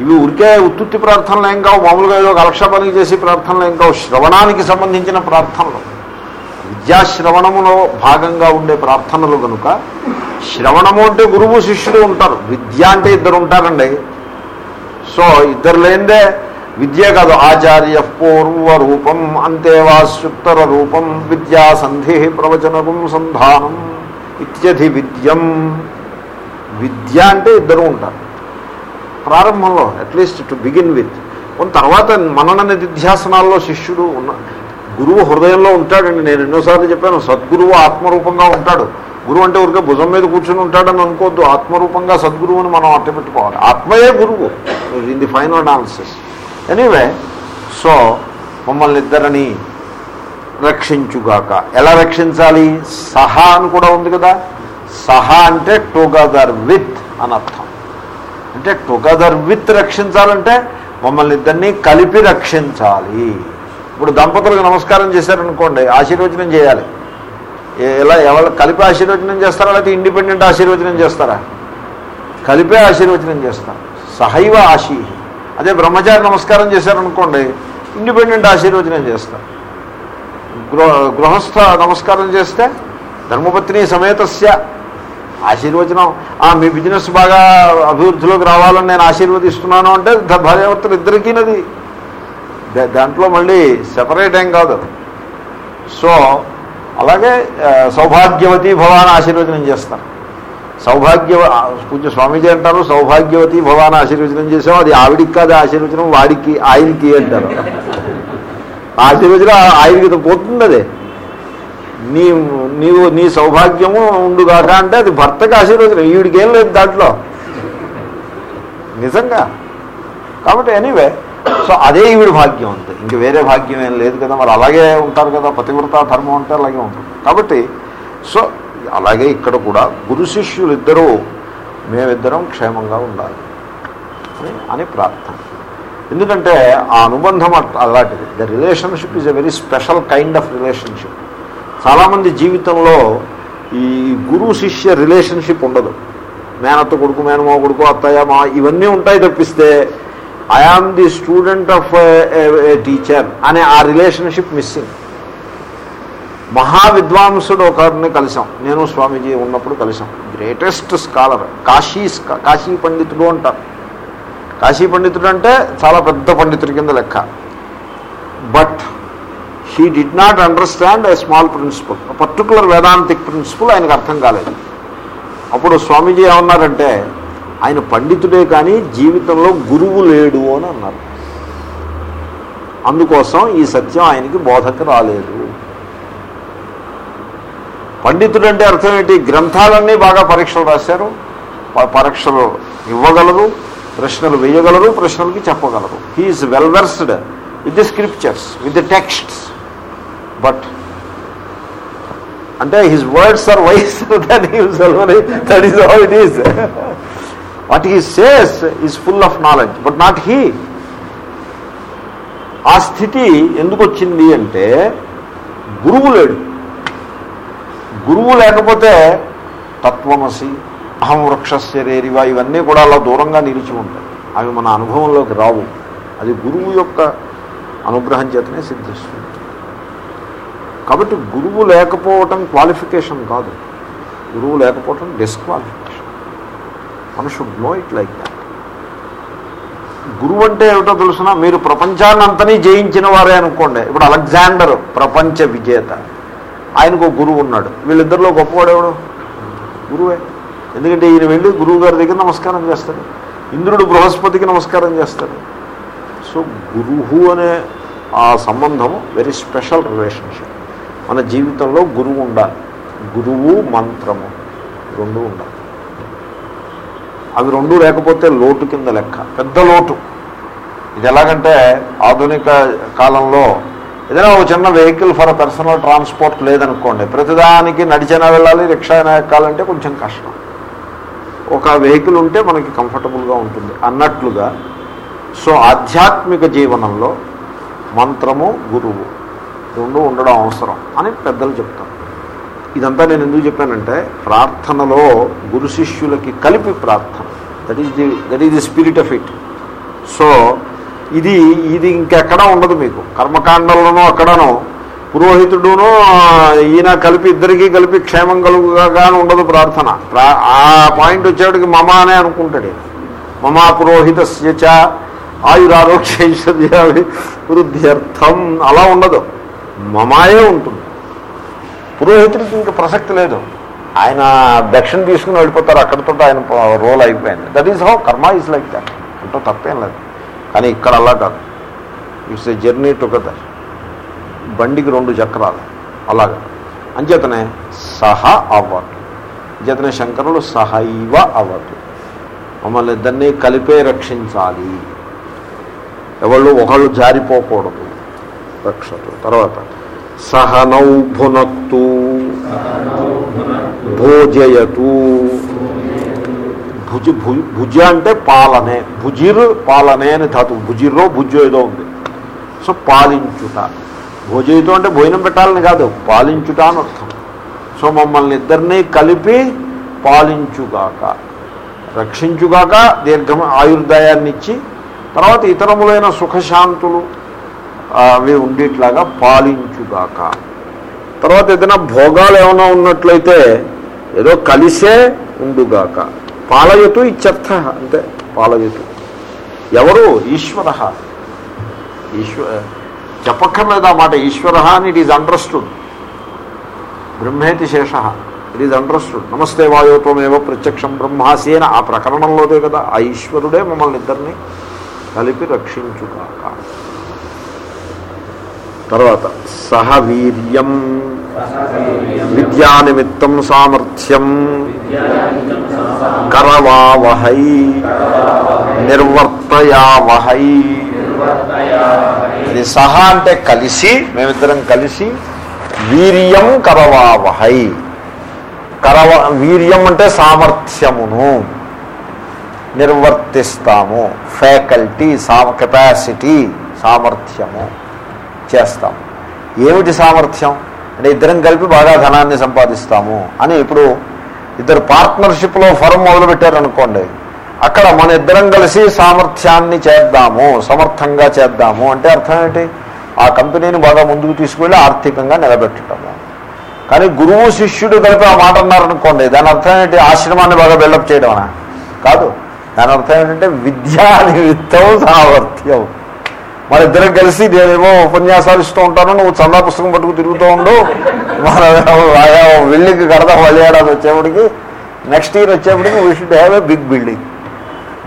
ఇవి ఉరికే ఉత్తుత్తి ప్రార్థనలు ఏం కావు మామూలుగా ఏదో కలక్షపనికి చేసి ప్రార్థనలు ఏం కావు శ్రవణానికి సంబంధించిన ప్రార్థనలు. విద్యాశ్రవణములో భాగంగా ఉండే ప్రార్థనలు కనుక శ్రవణము అంటే గురువు శిష్యుడు ఉంటారు విద్య అంటే ఇద్దరు ఉంటారండి. సో ఇద్దరు లేనిదే విద్య కాదు ఆచార్య పూర్వ రూపం అంతేవాస్యుత్తర రూపం విద్యా సంధి ప్రవచనకం సంధానం ఇత్యధి విద్యం. విద్య అంటే ఇద్దరు ఉంటారు. ప్రారంభంలో అట్లీస్ట్ టు బిగిన్ విత్ కొంత తర్వాత మనన నిధ్యాసనాల్లో శిష్యుడు ఉన్న గురువు హృదయంలో ఉంటాడండి. నేను ఎన్నోసార్లు చెప్పాను సద్గురువు ఆత్మరూపంగా ఉంటాడు. గురువు అంటే ఊరికే భుజం మీద కూర్చుని ఉంటాడని అనుకోవద్దు. ఆత్మరూపంగా సద్గురువుని మనం అట్ట పెట్టుకోవాలి. ఆత్మయే గురువు. In the final analysis anyway so మమ్మల్ని ఇద్దరిని రక్షించుగాక. ఎలా రక్షించాలి? సహా అని కూడా ఉంది కదా. సహా అంటే టుగెదర్ విత్ అని అర్థం. అంటే టుగెదర్ విత్ రక్షించాలంటే మమ్మల్ని ఇద్దరిని కలిపి రక్షించాలి. ఇప్పుడు దంపతులకు నమస్కారం చేశారనుకోండి ఆశీర్వచనం చేయాలి. ఎలా ఎవరు కలిపి ఆశీర్వచనం చేస్తారా లేకపోతే ఇండిపెండెంట్ ఆశీర్వచనం చేస్తారా? కలిపే ఆశీర్వచనం చేస్తారు. సహైవ ఆశీ అదే బ్రహ్మచారి నమస్కారం చేశారనుకోండి ఇండిపెండెంట్ ఆశీర్వచనం చేస్తారు. గృహ గృహస్థ నమస్కారం చేస్తే ధర్మపత్ని సమేతస్య ఆశీర్వచనం. "ఆ, మీ బిజినెస్ బాగా అభివృద్ధిలోకి రావాలని నేను ఆశీర్వదిస్తున్నాను అంటే ధ- భార్యాభర్తలు ఇద్దరికీనది దాంట్లో మళ్ళీ సెపరేట్ ఏం కాదు. సో అలాగే సౌభాగ్యవతి భవాన్ ఆశీర్వచనం చేస్తారు. సౌభాగ్య పూజ స్వామీజీ అంటారు సౌభాగ్యవతి భవాన్ ఆశీర్వచనం చేసాం అది ఆవిడికి కాదు ఆశీర్వచనం వాడికి ఆయనకి అంటారు. ఆశీర్వచనం ఆయనకి పోతుంది అదే నీ నీవు నీ సౌభాగ్యము ఉండుగాక అంటే అది భర్తకి ఆశీర్వచనం. ఈవిడికి ఏం లేదు దాంట్లో. నిజంగా. కాబట్టి ఎనీవే సో అదే ఈవిడ భాగ్యం అంతే. ఇంక వేరే భాగ్యం ఏం లేదు కదా. మరి అలాగే ఉంటారు కదా. పతివ్రత ధర్మం అంటే అలాగే ఉంటుంది. కాబట్టి సో అలాగే ఇక్కడ కూడా గురు శిష్యులిద్దరూ మేమిద్దరం క్షేమంగా ఉండాలి అని ప్రార్థన. ఎందుకంటే ఆ అనుబంధం అట్- అలాంటిది. The relationship is a very special kind of relationship చాలామంది జీవితంలో ఈ గురు శిష్య రిలేషన్షిప్ ఉండదు. మేనత్త కొడుకు మేనమో కొడుకు అత్తయ్య మా ఇవన్నీ ఉంటాయి తప్పిస్తే I am the student of a teacher అనే ఆ రిలేషన్షిప్ మిస్సింగ్. మహావిద్వాంసుడు ఒకరిని కలిసాం. నేను స్వామీజీ ఉన్నప్పుడు కలిసాం. Greatest scholar. కాశీ కాశీ పండితుడు అంటారు. కాశీ పండితుడు అంటే చాలా పెద్ద పండితుడి కింద లెక్క. But he did not understand a small principle particular Vedantic principle ఆయనకు అర్థం కాలేదు. అప్పుడు స్వామీజీ ఏమన్నారంటే ఆయన పండితుడే కానీ జీవితంలో గురువు లేడు అని అన్నారు. అందుకోసం ఈ సత్యం ఆయనకి బోధకు రాలేదు. పండితుడు అంటే అర్థం ఏంటి? గ్రంథాలన్నీ బాగా పరీక్షలు రాశారు. ప- పరీక్షలు ఇవ్వగలరు ప్రశ్నలు వేయగలరు ప్రశ్నలకి చెప్పగలరు he is well versed with the scriptures with the texts but అంటే his words are wise that that is how it is what he says is full of knowledge but not he ఆ స్థితి ఎందుకు వచ్చింది అంటే గురువు లేడు. గురువు లేకపోతే తత్వమసి అహం వృక్షస్య ఇవన్నీ కూడా అలా దూరంగా నిలిచి ఉంటాయి. అవి మన అనుభవంలోకి రావు. అది గురువు యొక్క అనుగ్రహం చేతనే సిద్ధిస్తుంది. కాబట్టి గురువు లేకపోవటం క్వాలిఫికేషన్ కాదు. గురువు లేకపోవటం డిస్క్వాలిఫికేషన్ మన should know it like that గురువు అంటే ఏమిటో తెలుసిన? మీరు ప్రపంచాన్ని అంతనీ జయించిన వారే అనుకోండి. ఇప్పుడు అలెగ్జాండర్ ప్రపంచ విజేత. ఆయనకు గురువు ఉన్నాడు. వీళ్ళిద్దరిలో గొప్పవాడు ఎవడు? గురువే. ఎందుకంటే ఈయన వెళ్ళి గురువు గారి దగ్గర నమస్కారం చేస్తాడు. ఇంద్రుడు బృహస్పతికి నమస్కారం చేస్తాడు. సో గురువు అనే ఆ సంబంధం వెరీ స్పెషల్ రిలేషన్షిప్ మన జీవితంలో గురువు ఉండాలి. గురువు మంత్రము. రెండు ఉండాలి. అవి రెండు లేకపోతే లోటు కింద లెక్క. పెద్ద లోటు. ఇది ఎలాగంటే ఆధునిక కాలంలో ఏదైనా ఒక చిన్న వెహికల్ ఫర్ పర్సనల్ ట్రాన్స్పోర్ట్ లేదనుకోండి ప్రతిదానికి నడిచైనా వెళ్ళాలి రిక్షా అయినా ఎక్కాలంటే కొంచెం కష్టం. ఒక వెహికల్ ఉంటే మనకి కంఫర్టబుల్గా ఉంటుంది అన్నట్లుగా. సో ఆధ్యాత్మిక జీవనంలో మంత్రము గురువు. రెండు ఉండడం అవసరం అని పెద్దలు చెప్తారు. ఇదంతా నేను ఎందుకు చెప్పానంటే ప్రార్థనలో గురు శిష్యులకి కలిపి ప్రార్థన. That is the that is the spirit of it so ఇది ఇది ఇంకెక్కడా ఉండదు మీకు. కర్మకాండంలోనూ అక్కడనో పురోహితుడును ఈయన కలిపి ఇద్దరికీ కలిపి క్షేమం కలుగుగానే ఉండదు ప్రార్థన. ఆ పాయింట్ వచ్చేటికి మమ అనే అనుకుంటాడు ఈయన. మమా పురోహితస్య ఆయురారోగ్య వృద్ధ్యర్థం. అలా ఉండదు. మమాయే ఉంటుంది. పురోహితుడికి ఇంకా ప్రసక్తి లేదు. ఆయన దక్షిణ తీసుకుని వెళ్ళిపోతారు అక్కడితో ఆయన రోల్ అయిపోయింది. That is how karma is like that అంటూ తప్పేం లేదు. కానీ ఇక్కడ అలా కాదు. ఇట్స్ ఏ జర్నీ టుగెదర్ బండికి రెండు చక్రాలు. అలాగా. అంచేతనే సహ అవ్వదు. అంచేతనే శంకరులు సహైవ అవ్వదు. మమ్మల్ని ఇద్దరినీ కలిపే రక్షించాలి. ఎవళ్ళు ఒకళ్ళు జారిపోకూడదు. రక్షతు. తర్వాత సహనౌ భునక్తు భోజయతు. భుజి భు- భుజ అంటే పాలనే. భుజిర్ పాలనే అని ధాతు భుజిర్రో భుజో ఏదో ఉంది. సో పాలించుట. భోజయితో అంటే భోజనం పెట్టాలని కాదు. పాలించుట అని అర్థం. సో మమ్మల్ని ఇద్దరినీ కలిపి పాలించుగాక. రక్షించుగాక దీర్ఘ ఆయుర్దాయాన్ని ఇచ్చి తర్వాత ఇతరములైన సుఖశాంతులు అవి ఉండేట్లాగా పాలించుగాక. తర్వాత ఏదైనా భోగాలు ఏమైనా ఉన్నట్లయితే ఏదో కలిసే ఉండుగాక. పాలయతు ఇత్యర్థ అంతే పాలయతు. ఎవరు? ఈశ్వర. ఈశ్వ చెప్పక్కర్లేదు ఆ మాట ఈశ్వర అని ఇట్ ఈజ్ అండర్స్టూడ్ బ్రహ్మేతి శేష ఇట్ ఈజ్ అండర్స్టూడ్ నమస్తే వాయోత్వమేవ ప్రత్యక్షం బ్రహ్మాసి అని ఆ ప్రకరణంలోదే కదా ఆ ఈశ్వరుడే మమ్మల్ని ఇద్దరిని కలిపి రక్షించుగాక. తర్వాత సహ వీర్యం విద్యానిమిత్తం సామర్థ్యం. కరవావహై. నిర్వర్తయావహై. ఇది సహ అంటే కలిసి మేమిద్దరం కలిసి వీర్యం కరవావహై. కరవ వీర్యం అంటే సామర్థ్యమును నిర్వర్తిస్తాము. ఫ్యాకల్టీ సా కెపాసిటీ సామర్థ్యము. చేస్తాం. ఏమిటి సామర్థ్యం? అంటే ఇద్దరం కలిపి బాగా ధనాన్ని సంపాదిస్తాము అని ఇప్పుడు ఇద్దరు పార్ట్నర్షిప్లో ఫర్మ్ మొదలుపెట్టారనుకోండి. అక్కడ మన ఇద్దరం కలిసి సామర్థ్యాన్ని చేద్దాము సమర్థంగా చేద్దాము. అంటే అర్థం ఏంటి? ఆ కంపెనీని బాగా ముందుకు తీసుకువెళ్ళి ఆర్థికంగా నిలబెట్టడము. కానీ గురువు శిష్యుడు కలిపి ఆ మాట అన్నారనుకోండి దాని అర్థం ఏంటి? ఆశ్రమాన్ని బాగా బిల్డప్ చేయడం కాదు. దాని అర్థం ఏంటంటే విద్యా నిమిత్తం సామర్థ్యం. మన ఇద్దరం కలిసి నేనేమో ఉపన్యాసాలు ఇస్తూ ఉంటాను నువ్వు చందా పుస్తకం పట్టుకు తిరుగుతూ ఉండు. మన వెళ్ళికి కడదాం మళ్ళీ ఏడాది వచ్చేప్పటికి నెక్స్ట్ ఇయర్ వచ్చేప్పటికి we should have a big building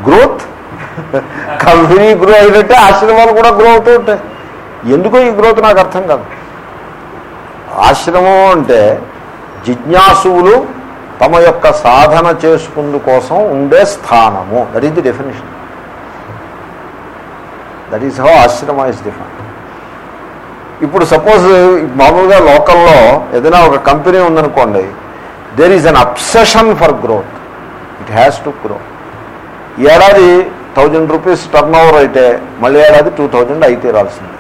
growth company grow అయినట్టే ఆశ్రమాలు కూడా గ్రో అవుతూ ఉంటాయి. ఎందుకో ఈ గ్రోత్ నాకు అర్థం కాదు. ఆశ్రమం అంటే జిజ్ఞాసువులు తమ యొక్క సాధన చేసుకుందు కోసం ఉండే స్థానము. That is the definition that is how ashrama is different ఇప్పుడు సపోజ్ మామూలుగా లోకల్లో ఏదైనా ఒక కంపెనీ ఉందనుకోండి there is an obsession for growth it has to grow ఏడాది థౌజండ్ రూపీస్ టర్న్ ఓవర్ అయితే మళ్ళీ ఏడాది టూ థౌజండ్ అయితే రాల్సింది.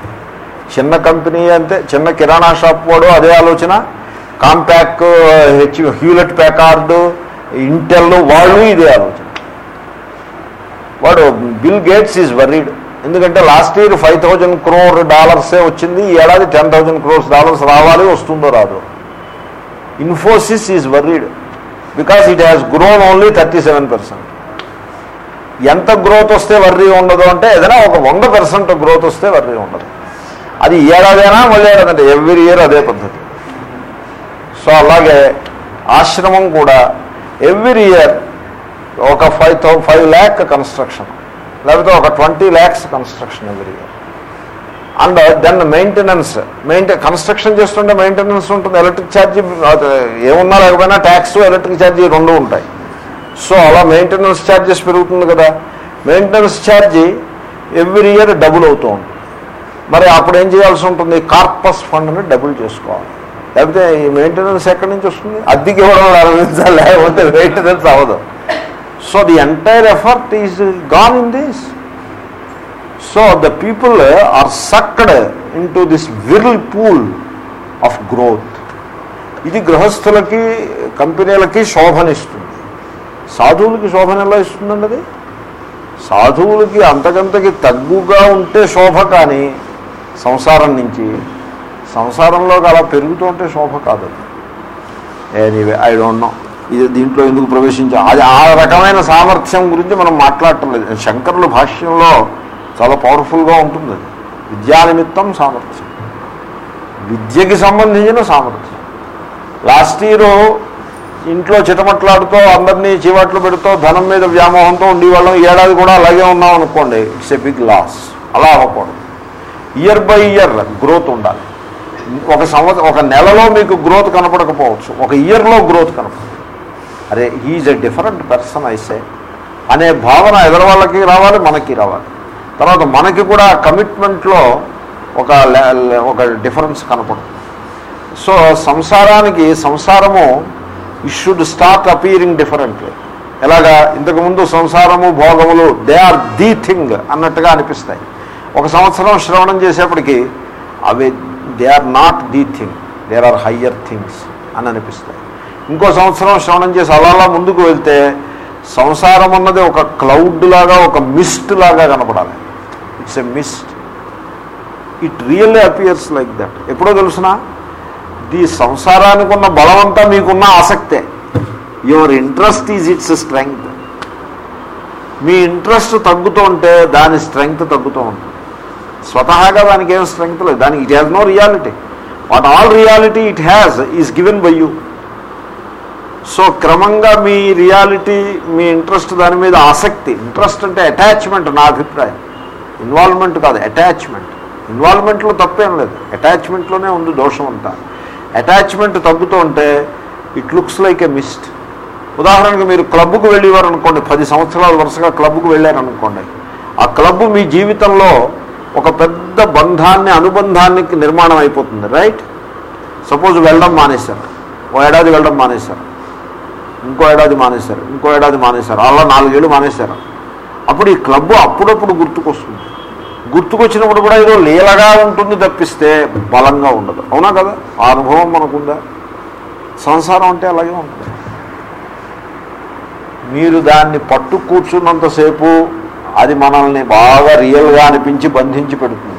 చిన్న కంపెనీ అంటే చిన్న కిరాణా షాప్ వాడు అదే ఆలోచన. Compaq H Hewlett Packard Intel వాళ్ళు ఇదే ఆలోచన. వాడు బిల్ గేట్స్ ఈజ్ వర్రీడ్ ఎందుకంటే last year five thousand crore డాలర్సే వచ్చింది ఈ ఏడాది టెన్ థౌజండ్ క్రోర్స్ డాలర్స్ రావాలి వస్తుందో రాదు. Infosys is worried because it has grown only thirty seven percent. ఎంత గ్రోత్ వస్తే వర్రీ ఉండదు అంటే ఏదైనా ఒక వంద పర్సెంట్ గ్రోత్ వస్తే వర్రీ ఉండదు. అది ఈ ఏడాదైనా మళ్ళీ ఏడాదంటే అంటే ఎవ్రీ ఇయర్ అదే పద్ధతి. సో అలాగే ఆశ్రమం కూడా ఎవ్రీ ఇయర్ ఒక five thou five lakh construction. లేకపోతే ఒక ట్వంటీ ల్యాక్స్ కన్స్ట్రక్షన్ ఎవరి అండ్ దెన్ మెయింటెనెన్స్ మెయింటై కన్స్ట్రక్షన్ చేస్తుంటే మెయింటెనెన్స్ ఉంటుంది ఎలక్ట్రిక్ ఛార్జీ ఏమున్నా లేకపోయినా ట్యాక్స్ ఎలక్ట్రిక్ ఛార్జీ రెండు ఉంటాయి. సో అలా మెయింటెనెన్స్ ఛార్జెస్ పెరుగుతుంది కదా. మెయింటెనెన్స్ ఛార్జీ ఎవ్రీ ఇయర్ డబుల్ అవుతూ ఉంటుంది. మరి అప్పుడు ఏం చేయాల్సి ఉంటుంది? కార్పస్ ఫండ్ని డబుల్ చేసుకోవాలి. లేకపోతే ఈ మెయింటెనెన్స్ ఎక్కడి నుంచి వస్తుంది? అద్దెకి ఇవ్వడం ప్రారంభించాలి లేకపోతే మెయింటెనెన్స్ అవ్వదు. So the entire effort is gone in this so the people are sucked into this whirlpool of growth ఇది గృహస్థులకి కంపెనీలకి శోభనిస్తుంది సాధువులకి శోభన ఎలా ఇస్తుందండి అది? సాధువులకి అంతకంతకి తగ్గుగా ఉంటే శోభ కానీ సంసారం నుంచి సంసారంలోకి అలా పెరుగుతూ ఉంటే శోభ కాదు ఎనీవే ఐ డోంట్ నో ఇది దీంట్లో ఎందుకు ప్రవేశించా అది ఆ రకమైన సామర్థ్యం గురించి మనం మాట్లాడటం లేదు. శంకరుల భాష్యంలో చాలా పవర్ఫుల్గా ఉంటుంది. అది విద్యా నిమిత్తం సామర్థ్యం. విద్యకి సంబంధించిన సామర్థ్యం. లాస్ట్ ఇయర్ ఇంట్లో చిటమట్లాడుతూ అందరినీ చీవాట్లు పెడుతూ ధనం మీద వ్యామోహంతో ఉండేవాళ్ళం. ఈ ఏడాది కూడా అలాగే ఉన్నాం అనుకోండి. ఇట్స్ ఎ బిగ్ లాస్ అలా అవ్వకూడదు. ఇయర్ బై ఇయర్ గ్రోత్ ఉండాలి. ఒక సంవత్సరం ఒక నెలలో మీకు గ్రోత్ కనపడకపోవచ్చు. ఒక ఇయర్లో గ్రోత్ కనపడదు. అరే ఈజ్ ఎ డిఫరెంట్ పర్సన్ ఐసే అనే భావన ఎవరి వాళ్ళకి రావాలి? మనకి రావాలి. తర్వాత మనకి కూడా కమిట్మెంట్లో ఒక ఒక డిఫరెన్స్ కనపడుతుంది. సో సంసారానికి సంసారము it should start appearing differently ఎలాగా? ఇంతకుముందు సంసారము భోగములు దే ఆర్ ది థింగ్ అన్నట్టుగా అనిపిస్తాయి. ఒక సంవత్సరం శ్రవణం చేసేప్పటికీ అవి they are not the thing there are higher things అని అనిపిస్తాయి. ఇంకో సంవత్సరం శ్రవణం చేసి అలా అలా ముందుకు వెళ్తే సంసారం అన్నది ఒక క్లౌడ్ లాగా ఒక మిస్ట్ లాగా కనపడాలి. It's a mist it really appears like that ఎప్పుడో తెలుసునా? ది సంసారానికి ఉన్న బలమంతా మీకున్న ఆసక్తే. Your interest is its strength me interest తగ్గుతూ ఉంటే దాని స్ట్రెంగ్త్ తగ్గుతూ ఉంటుంది. స్వతహాగా దానికి ఏం స్ట్రెంగ్త్ లేదు. దానికి it has no reality what all reality it has is given by you so క్రమంగా మీ రియాలిటీ మీ ఇంట్రెస్ట్ దాని మీద ఆసక్తి. ఇంట్రెస్ట్ అంటే అటాచ్మెంట్ నా అభిప్రాయం. ఇన్వాల్వ్మెంట్ కాదు అటాచ్మెంట్. ఇన్వాల్వ్మెంట్లో తప్పేం లేదు. అటాచ్మెంట్లోనే ఉంది దోషం అంతా అటాచ్మెంట్ తగ్గుతూ ఉంటే it looks like a mist. ఉదాహరణకు మీరు క్లబ్కు వెళ్ళేవారు అనుకోండి పది సంవత్సరాల వరుసగా క్లబ్కు వెళ్ళారనుకోండి. ఆ క్లబ్ మీ జీవితంలో ఒక పెద్ద బంధాన్ని అనుబంధానికి నిర్మాణం అయిపోతుంది రైట్? సపోజ్ వెళ్ళడం మానేశారు. ఓ ఏడాది వెళ్ళడం మానేశారు. ఇంకో ఏడాది మానేశారు ఇంకో ఏడాది మానేశారు అలా నాలుగేళ్ళు మానేశారు. అప్పుడు ఈ క్లబ్ అప్పుడప్పుడు గుర్తుకొస్తుంది. గుర్తుకొచ్చినప్పుడు కూడా ఏదో లీలగా ఉంటుంది తప్పిస్తే బలంగా ఉండదు. అవునా కదా? ఆ అనుభవం మనకుందా? సంసారం అంటే అలాగే ఉంటుంది. మీరు దాన్ని పట్టు కూర్చున్నంతసేపు అది మనల్ని బాగా రియల్గా అనిపించి బంధించి పెడుతుంది.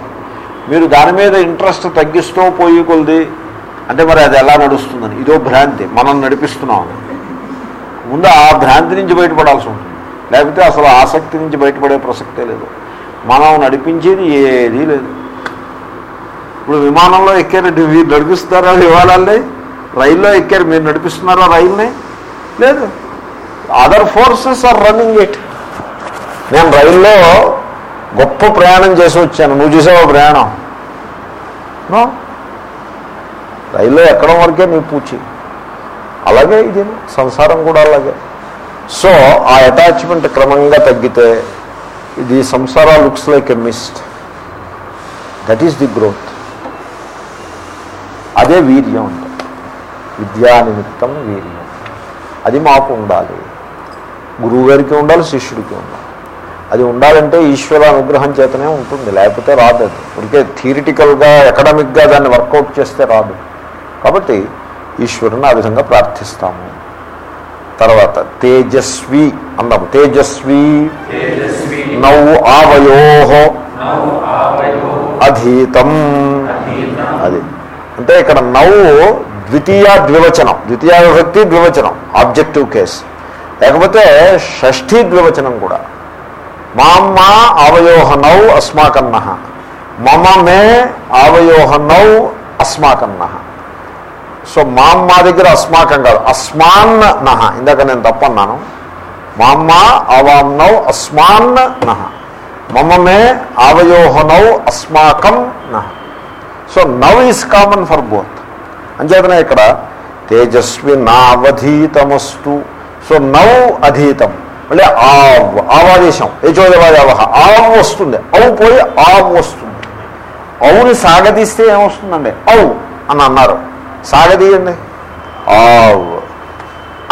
మీరు దాని మీద ఇంట్రెస్ట్ తగ్గిస్తూ పోయి కొలిది అంటే మరి అది ఎలా నడుస్తుందని? ఇదో భ్రాంతి మనం నడిపిస్తున్నాం ముందు ఆ భ్రాంతి నుంచి బయటపడాల్సి ఉంటుంది. లేకపోతే అసలు ఆసక్తి నుంచి బయటపడే ప్రసక్తే లేదు. మనం నడిపించేది ఏదీ లేదు. ఇప్పుడు విమానంలో ఎక్కారంటే మీరు నడిపిస్తున్నారా విమానాల్ని? రైల్లో ఎక్కారు మీరు నడిపిస్తున్నారా రైల్ని? లేదు. Other forces are running it నేను రైల్లో గొప్ప ప్రయాణం చేసి వచ్చాను. నువ్వు చూసావా ప్రయాణం? రైల్లో ఎక్కడం వరకే నీ పూచి. అలాగే ఇది సంసారం కూడా అలాగే. సో ఆ అటాచ్మెంట్ క్రమంగా తగ్గితే ఇది సంసార looks like a mist that is the growth అదే వీర్యం అంటే. విద్యా నిమిత్తం వీర్యం. అది మాకు ఉండాలి. గురువుగారికి ఉండాలి శిష్యుడికి ఉండాలి. అది ఉండాలంటే ఈశ్వర అనుగ్రహం చేతనే ఉంటుంది. లేకపోతే రాదు అది. ఉడికే థియరిటికల్గా అకాడమిక్గా దాన్ని వర్కౌట్ చేస్తే రాదు. కాబట్టి ఈశ్వరుని ఆ విధంగా ప్రార్థిస్తాము. తర్వాత తేజస్వి అన్నాము. తేజస్వి నౌ ఆవయో అధీతం. అది. అంటే ఇక్కడ నవ్వు ద్వితీయ ద్వివచనం. ద్వితీయ విభక్తి ద్వివచనం. Objective case. లేకపోతే షష్ఠీ ద్వివచనం కూడా. మామ్మ ఆవయోహనౌ అస్మాకన్న. మమ మే ఆవయోహనౌ అస్మాకన్న. సో మా అమ్మ దగ్గర అస్మాకం కాదు. అస్మాన్ నహ. ఇందాక నేను తప్పన్నాను. మా అమ్మ ఆవాంనౌ అస్మాన్ నహ. మమ్మమే మే ఆవయోహనౌ అస్మాకం నహ. సో నవ్ ఈజ్ కామన్ ఫర్ బోత్. అంచేతనే ఇక్కడ తేజస్వి నావధీతమస్తు. సో నవ్ అధీతం. మళ్ళీ ఆవ్ ఆవాదేశం. యజోదవాయావ ఆవ్ వస్తుంది. అవు పోయి ఆవ్ వస్తుంది. అవుని సాగదీస్తే ఏమొస్తుందండి? అవు అని అన్నారు. సాగదీయండి. ఆవ్.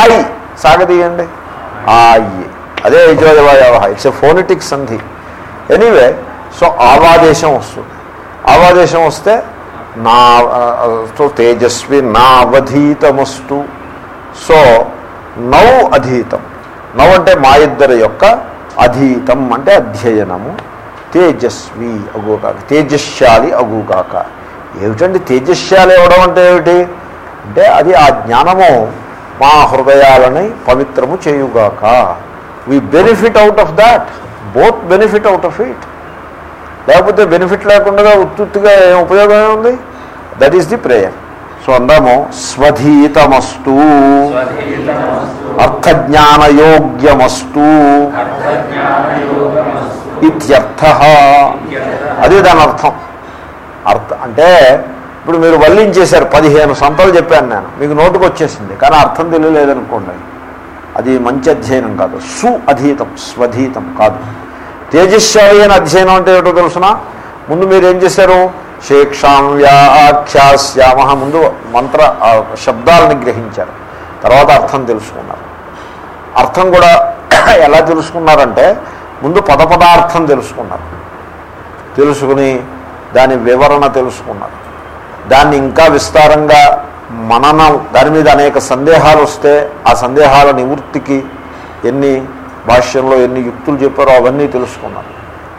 ఐ సాగదీయండి. ఆయి. అదే యజోదవాయావ ఇట్స్ ఎ ఫోనెటిక్ సంధి. ఎనీవే సో ఆవాదేశం వస్తుంది. ఆవాదేశం వస్తే నా సో తేజస్వి నా అవధీతమస్తు సో నౌ అధీతం. నవ్ అంటే మా ఇద్దరి యొక్క అధీతం అంటే అధ్యయనము. తేజస్వి అగుగాక తేజస్శాలి అగుగాక. ఏమిటండి తేజస్శాలి అవ్వడం అంటే ఏమిటి? అంటే అది ఆ జ్ఞానము మా హృదయాలని పవిత్రము చేయుగాక. We benefit out of that both benefit out of it లేకపోతే బెనిఫిట్ లేకుండా ఉత్తుత్తుగా ఏం ఉపయోగం ఉంది that is the prayer so అందాము స్వధీతమస్తు. అర్థజ్ఞానయోగ్యమస్తు. ఇత్యర్థ. అదే దాని అర్థం. అర్థ అంటే ఇప్పుడు మీరు వల్లించేశారు పదిహేను సంతలు చెప్పాను నేను. మీకు నోటుకు వచ్చేసింది కానీ అర్థం తెలియలేదనుకోండి. అది మంచి అధ్యయనం కాదు. సు అధీతం స్వధీతం కాదు. తేజస్వామి అయిన అధ్యయనం అంటే ఏమిటో తెలుసిన? ముందు మీరు ఏం చేశారు? శేక్షాం వ్యాఖ్యాస్యామ ముందు మంత్ర ఆ, శబ్దాలని గ్రహించారు. తర్వాత అర్థం తెలుసుకున్నారు. అర్థం కూడా ఎలా తెలుసుకున్నారంటే ముందు పదపదార్థం తెలుసుకున్నారు. తెలుసుకుని దాని వివరణ తెలుసుకున్నారు. దాన్ని ఇంకా విస్తారంగా మననం దాని మీద అనేక సందేహాలు వస్తే ఆ సందేహాల నివృత్తికి ఎన్ని భాష్యంలో ఎన్ని యుక్తులు చెప్పారో అవన్నీ తెలుసుకున్నారు.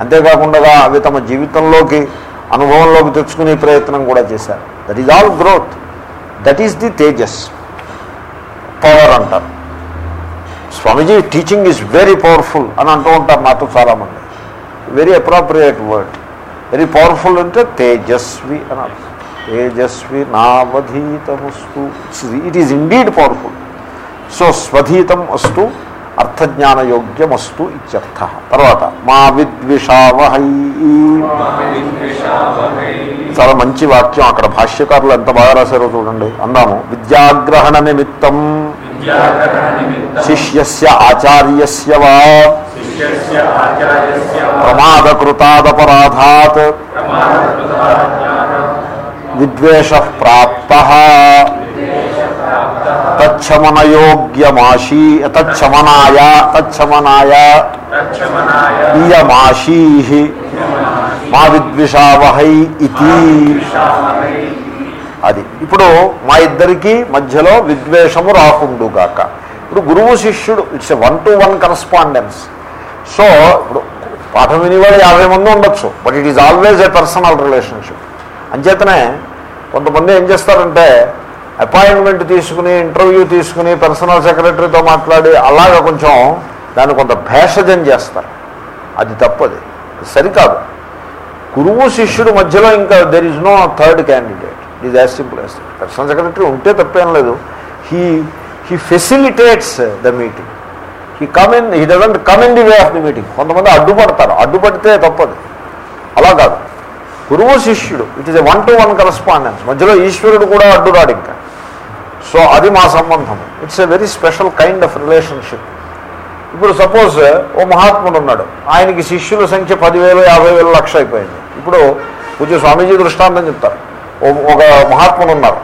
అంతేకాకుండా అవి తమ జీవితంలోకి అనుభవంలోకి తెచ్చుకునే ప్రయత్నం కూడా చేశారు. That is all growth that is the Tejas. Power అంటారు. Swamiji teaching is very powerful అని అంటూ ఉంటారు నాతో చాలామంది. Very appropriate word very powerful అంటే తేజస్వి అని అర్థం. తేజస్వి నావధీతమస్తు. It is indeed powerful so స్వధీతం అస్తు అర్థజ్ఞానయోగ్యమస్తు ఇత్యర్థ. తర్వాత మా విద్విషావహై. చాలా మంచి వాక్యం అక్కడ భాష్యకారులు ఎంత బాగా రాశారో చూడండి. అందాము విద్యాగ్రహణ నిమిత్తం. శిష్యస్య ఆచార్యస్య వా. ప్రమాదకృతాదపరాధాత్ విద్వేష ప్రాప్త తచ్చమనయోగ్యమాశీ తచ్చమనాయ తచ్చమనాయ ఇయమాశీ మా విద్విషావహై ఇది అది. ఇప్పుడు మా ఇద్దరికి మధ్యలో విద్వేషము రాకుండుగాక. ఇప్పుడు గురువు శిష్యుడు it's one to one correspondence so ఇప్పుడు పాఠం వినేవాడు యాభై మంది ఉండొచ్చు but it is always a personal relationship అంచేతనే కొంతమంది ఏం చేస్తారంటే అపాయింట్మెంట్ తీసుకుని ఇంటర్వ్యూ తీసుకుని పర్సనల్ సెక్రటరీతో మాట్లాడి అలాగా కొంచెం దాన్ని కొంత భేషజం చేస్తారు. అది తప్పది. సరికాదు. గురువు శిష్యుడు మధ్యలో ఇంకా there is no third candidate is as simple as personal secretary ఉంటే తప్పేం లేదు. He he facilitates the meeting he coming in he doesn't come in the way of the meeting కొంతమంది అడ్డుపడతారు. అడ్డుపడితే తప్పదు. అలా కాదు. గురువు శిష్యుడు it is a one to one correspondence మధ్యలో ఈశ్వరుడు కూడా అడ్డురాడు ఇంకా. సో అది మా సంబంధం. It's a very special kind of relationship ఇప్పుడు సపోజ్ ఓ మహాత్ముడు ఉన్నాడు. ఆయనకి శిష్యుల సంఖ్య పదివేలు యాభై వేలు లక్ష అయిపోయింది. ఇప్పుడు పూజ స్వామీజీ దృష్టాంతం చెప్తారు. ఒక మహాత్ముడు ఉన్నారు.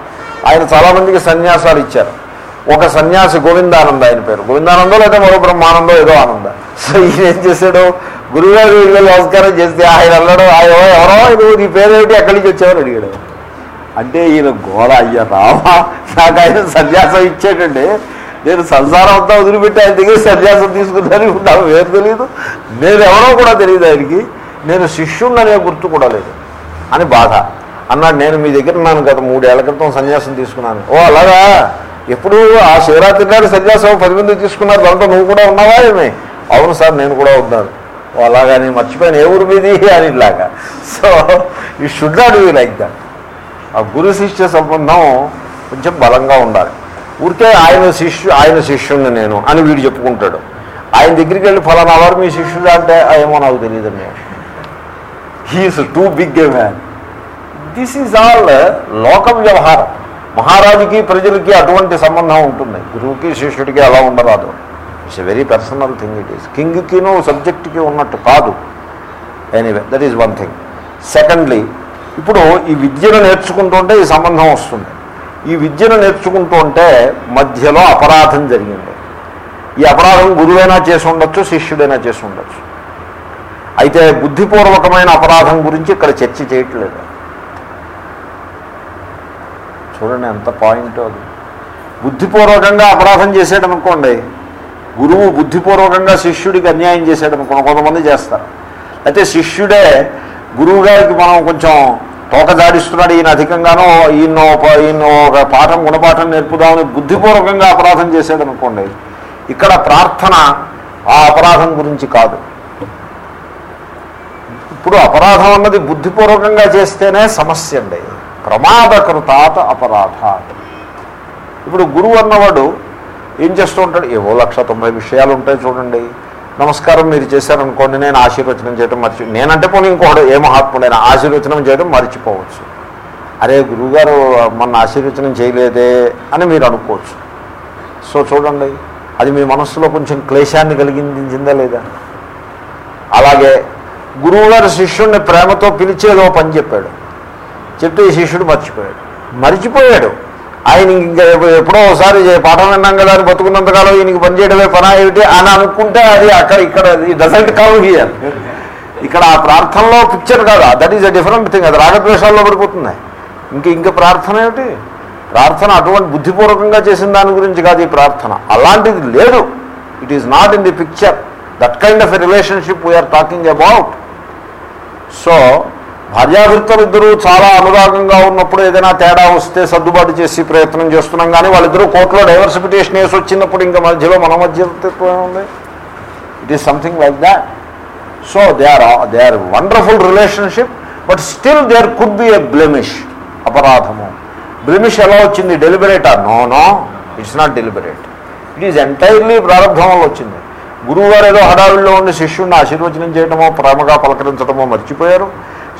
ఆయన చాలామందికి సన్యాసాలు ఇచ్చారు. ఒక సన్యాసి గోవిందానంద ఆయన పేరు. గోవిందానందో లేదా మరో బ్రహ్మానందో ఏదో ఆనంద. సో ఈయన ఏం చేశాడు? గురుగారు వీళ్ళు నమస్కారం చేస్తే ఆయన వెళ్ళడం ఆయన ఎవరో నువ్వు నీ పేరేమిటి? ఎక్కడి నుంచి వచ్చావని అడిగాడు. అంటే ఈయన గోడ అయ్యా రావా నాకు ఆయన సన్యాసం ఇచ్చేటండి. నేను సంసారం అంతా వదిలిపెట్టి ఆయన దగ్గర సన్యాసం తీసుకున్నాను నాకు వేరు తెలియదు నేను ఎవరో కూడా తెలియదు ఆయనకి. నేను శిష్యుణ్ణనే గుర్తు కూడా లేదు. అని బాధ. అన్నాడు నేను మీ దగ్గర ఉన్నాను గత మూడేళ్ళ క్రితం సన్యాసం తీసుకున్నాను. ఓ అలాగా? ఎప్పుడు ఆ శివరాత్రి నాడు సన్యాసం పది మంది తీసుకున్నారు దాంట్లో నువ్వు కూడా ఉన్నావా ఏమి? అవును సార్ నేను కూడా ఉన్నాను. ఓ అలాగా నేను మర్చిపోయాను ఏ ఊరు మీది? అని ఇలాగా. So he should not be like that ఆ గురు శిష్య సంబంధం కొంచెం బలంగా ఉండాలి. ఊరికే ఆయన శిష్యు ఆయన శిష్యుణ్ణి నేను అని వీడు చెప్పుకుంటాడు. ఆయన దగ్గరికి వెళ్ళి ఫలానా వారు మీ శిష్యుడు అంటే ఏమో నాకు తెలియదు నేను. He is too big a man this is all లోక వ్యవహారం మహారాజుకి ప్రజలకి అటువంటి సంబంధం ఉంటుంది. గురువుకి శిష్యుడికి అలా ఉండరాదు. It's a very personal thing it is కింగ్కిను సబ్జెక్ట్కి ఉన్నట్టు కాదు. Anyway that is one thing secondly ఇప్పుడు ఈ విద్యను నేర్చుకుంటుంటే ఈ సంబంధం వస్తుంది. ఈ విద్యను నేర్చుకుంటూ ఉంటే మధ్యలో అపరాధం జరిగింది. ఈ అపరాధం గురువైనా చేసి ఉండొచ్చు శిష్యుడైనా చేసి ఉండొచ్చు. అయితే బుద్ధిపూర్వకమైన అపరాధం గురించి ఇక్కడ చర్చ చేయట్లేదు. చూడండి ఎంత పాయింట్ అది. బుద్ధిపూర్వకంగా అపరాధం చేసాడు అనుకోండి గురువు బుద్ధిపూర్వకంగా శిష్యుడికి అన్యాయం చేశాడు అనుకోండి కొంతమంది చేస్తారు. అయితే శిష్యుడే గురువు గారికి మనం కొంచెం తోక జాడిస్తున్నాడు ఈయన అధికంగానో ఈయన ఒక- ఈయన ఒక పాఠం గుణపాఠం నేర్పుదామని బుద్ధిపూర్వకంగా అపరాధం చేశాడు అనుకోండి ఇక్కడ ప్రార్థన ఆ అపరాధం గురించి కాదు. ఇప్పుడు అపరాధం అన్నది బుద్ధిపూర్వకంగా చేస్తేనే సమస్య అండి. ప్రమాదకృతాత అపరాధాత్. ఇప్పుడు గురువు అన్నవాడు ఏం చేస్తూ ఉంటాడు? ఏవో లక్ష తొంభై విషయాలు ఉంటాయి చూడండి. నమస్కారం మీరు చేశారనుకోండి నేను ఆశీర్వచనం చేయడం మర్చి నేనంటే పోనీ ఇంకోటి ఏ మహాత్ముడైనా ఆశీర్వచనం చేయడం మర్చిపోవచ్చు. అరే గురువుగారు మొన్న ఆశీర్వచనం చేయలేదే అని మీరు అనుకోవచ్చు. సో చూడండి అది మీ మనస్సులో కొంచెం క్లేశాన్ని కలిగించిందా లేదా? అలాగే గురువుగారు శిష్యుడిని ప్రేమతో పిలిచేదో పని చెప్పాడు. చెప్తే శిష్యుడు మర్చిపోయాడు. మర్చిపోయాడు. ఆయన ఇంకా ఎప్పుడో ఒకసారి పాఠం విన్నాం కదా అని బతుకున్నంతకాలం ఈయనకి పని చేయడమే ఏమిటి అని అనుకుంటే అది అక్కడ ఇక్కడ డజంట్ కావు హియర్ ఇక్కడ ఆ ప్రార్థనలో పిక్చర్ కాదు. That is a different thing అది రాగద్వేషాల్లో పడిపోతుంది. ఇంక ఇంక ప్రార్థన ఏమిటి? ప్రార్థన అటువంటి బుద్ధిపూర్వకంగా చేసిన దాని గురించి కాదు ఈ ప్రార్థన. అలాంటిది లేదు. It is not in the picture that kind of a relationship we are talking about so భార్యాభర్తలు ఇద్దరూ చాలా అనురాగంగా ఉన్నప్పుడు ఏదైనా తేడా వస్తే సర్దుబాటు చేసి ప్రయత్నం చేస్తున్నాం. కానీ వాళ్ళిద్దరూ కోర్టులో డైవర్సిఫికేషన్ వేసి వచ్చినప్పుడు ఇంకా మధ్యలో మన మధ్యత్వం ఉంది. It is something like that so they are they are wonderful relationship but still there could be a blemish అపరాధము. బ్లెమిష్ ఎలా వచ్చింది? డెలిబరేటా no no it's not deliberate it is entirely ప్రారంభం వల్ల వచ్చింది. గురువు గారు ఏదో హడావిడిలో ఉండి శిష్యుడిని ఆశీర్వచనం చేయడమో ప్రేమగా పలకరించడమో మర్చిపోయారు.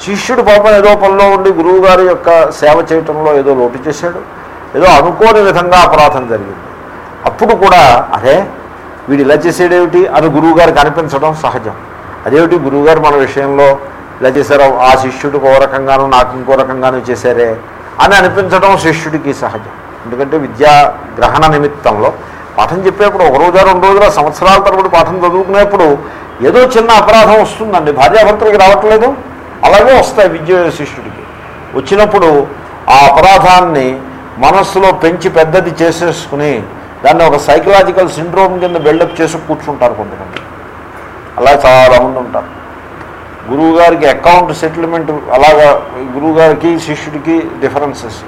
శిష్యుడు పాపం ఏదో పనిలో ఉండి గురువు గారి యొక్క సేవ చేయటంలో ఏదో లోటు చేశాడు. ఏదో అనుకోని విధంగా అపరాధం జరిగింది. అప్పుడు కూడా అరే వీడు ఇలా చేసేడేమిటి? అని గురువు అనిపించడం సహజం. అదేమిటి? గురువుగారు మన విషయంలో ఇలా చేశారో ఆ శిష్యుడికి ఓ రకంగానూ నాకు ఇంకో రకంగానూ చేశారే అని అనిపించడం శిష్యుడికి సహజం. ఎందుకంటే విద్యా గ్రహణ నిమిత్తంలో పాఠం చెప్పేప్పుడు ఒక రోజు రెండు రోజుల సంవత్సరాల తరబడి పాఠం చదువుకునేప్పుడు ఏదో చిన్న అపరాధం వస్తుందండి. భార్యాభర్తలకి రావట్లేదు? అలాగే వస్తాయి విద్య శిష్యుడికి వచ్చినప్పుడు ఆ అపరాధాన్ని మనస్సులో పెంచి పెద్దది చేసేసుకుని దాన్ని ఒక సైకలాజికల్ సిండ్రోమ్ కింద బిల్డప్ చేసి కూర్చుంటారు కొంతమంది. అలా చాలామంది ఉంటారు. గురువుగారికి అకౌంట్ సెటిల్మెంట్ అలాగా గురువుగారికి శిష్యుడికి డిఫరెన్సెస్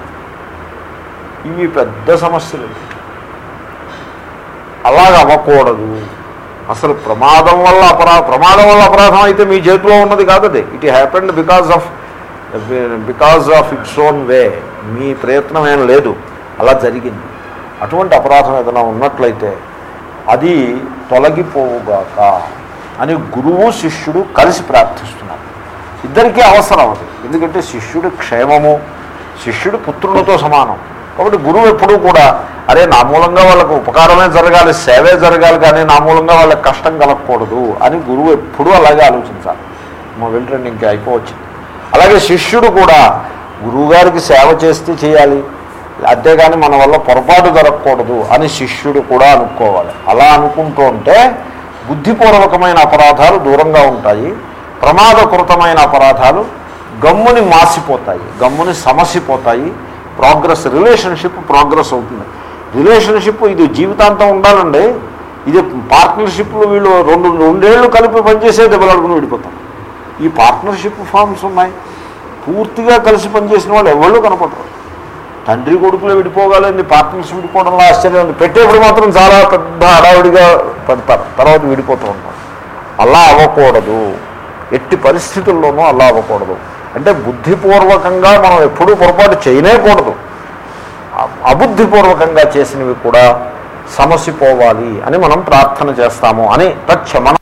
ఇవి పెద్ద సమస్యలు. అలాగ అవ్వకూడదు. అసలు ప్రమాదం వల్ల అపరా ప్రమాదం వల్ల అపరాధం అయితే మీ చేతిలో ఉన్నది కాదది. It happened because of because of its own way మీ ప్రయత్నం ఏం లేదు. అలా జరిగింది. అటువంటి అపరాధం ఏదైనా ఉన్నట్లయితే అది తొలగిపోవుగాక అని గురువు శిష్యుడు కలిసి ప్రార్థిస్తున్నారు. ఇద్దరికీ అవసరం అది. ఎందుకంటే శిష్యుడు క్షేమము శిష్యుడు పుత్రులతో సమానం. కాబట్టి గురువు ఎప్పుడూ కూడా అరే నా మూలంగా వాళ్ళకు ఉపకారమే జరగాలి సేవే జరగాలి కానీ నా మూలంగా వాళ్ళకి కష్టం కలగకూడదు అని గురువు ఎప్పుడూ అలాగే ఆలోచించాలి. మా వెళ్ళండి ఇంకా అయిపోవచ్చు అలాగే శిష్యుడు కూడా గురువుగారికి సేవ చేస్తే చేయాలి అంతేగాని మన వల్ల పొరపాటు జరగకూడదు అని శిష్యుడు కూడా అనుకోవాలి. అలా అనుకుంటూ ఉంటే బుద్ధిపూర్వకమైన అపరాధాలు దూరంగా ఉంటాయి ప్రమాదకృతమైన అపరాధాలు గమ్ముని మాసిపోతాయి గమ్ముని సమసిపోతాయి ప్రోగ్రెస్ రిలేషన్షిప్ ప్రోగ్రెస్ అవుతుంది. రిలేషన్షిప్ ఇది జీవితాంతం ఉండాలండి. ఇది పార్ట్నర్షిప్లు వీళ్ళు రెండు రెండేళ్ళు కలిపి పనిచేసే దెబ్బలాడుకుని విడిపోతాం. ఈ పార్ట్నర్షిప్ ఫార్మ్స్ ఉన్నాయి. పూర్తిగా కలిసి పనిచేసిన వాళ్ళు ఎవళ్ళు కనపడరు. తండ్రి కొడుకులు విడిపోగలండి పార్ట్నర్స్ విడిపోవడంలో ఆశ్చర్యం ఉంది. పెట్టేప్పుడు మాత్రం చాలా పెద్ద హడావిడిగా పెడతారు తర్వాత విడిపోతూ ఉంటారు అలా అవ్వకూడదు. ఎట్టి పరిస్థితుల్లోనూ అలా అవ్వకూడదు. అంటే బుద్ధిపూర్వకంగా మనం ఎప్పుడూ పొరపాటు చేయనేకూడదు. అబుద్ధిపూర్వకంగా చేసినవి కూడా సమసిపోవాలి అని మనం ప్రార్థన చేస్తాము అని తక్షమణ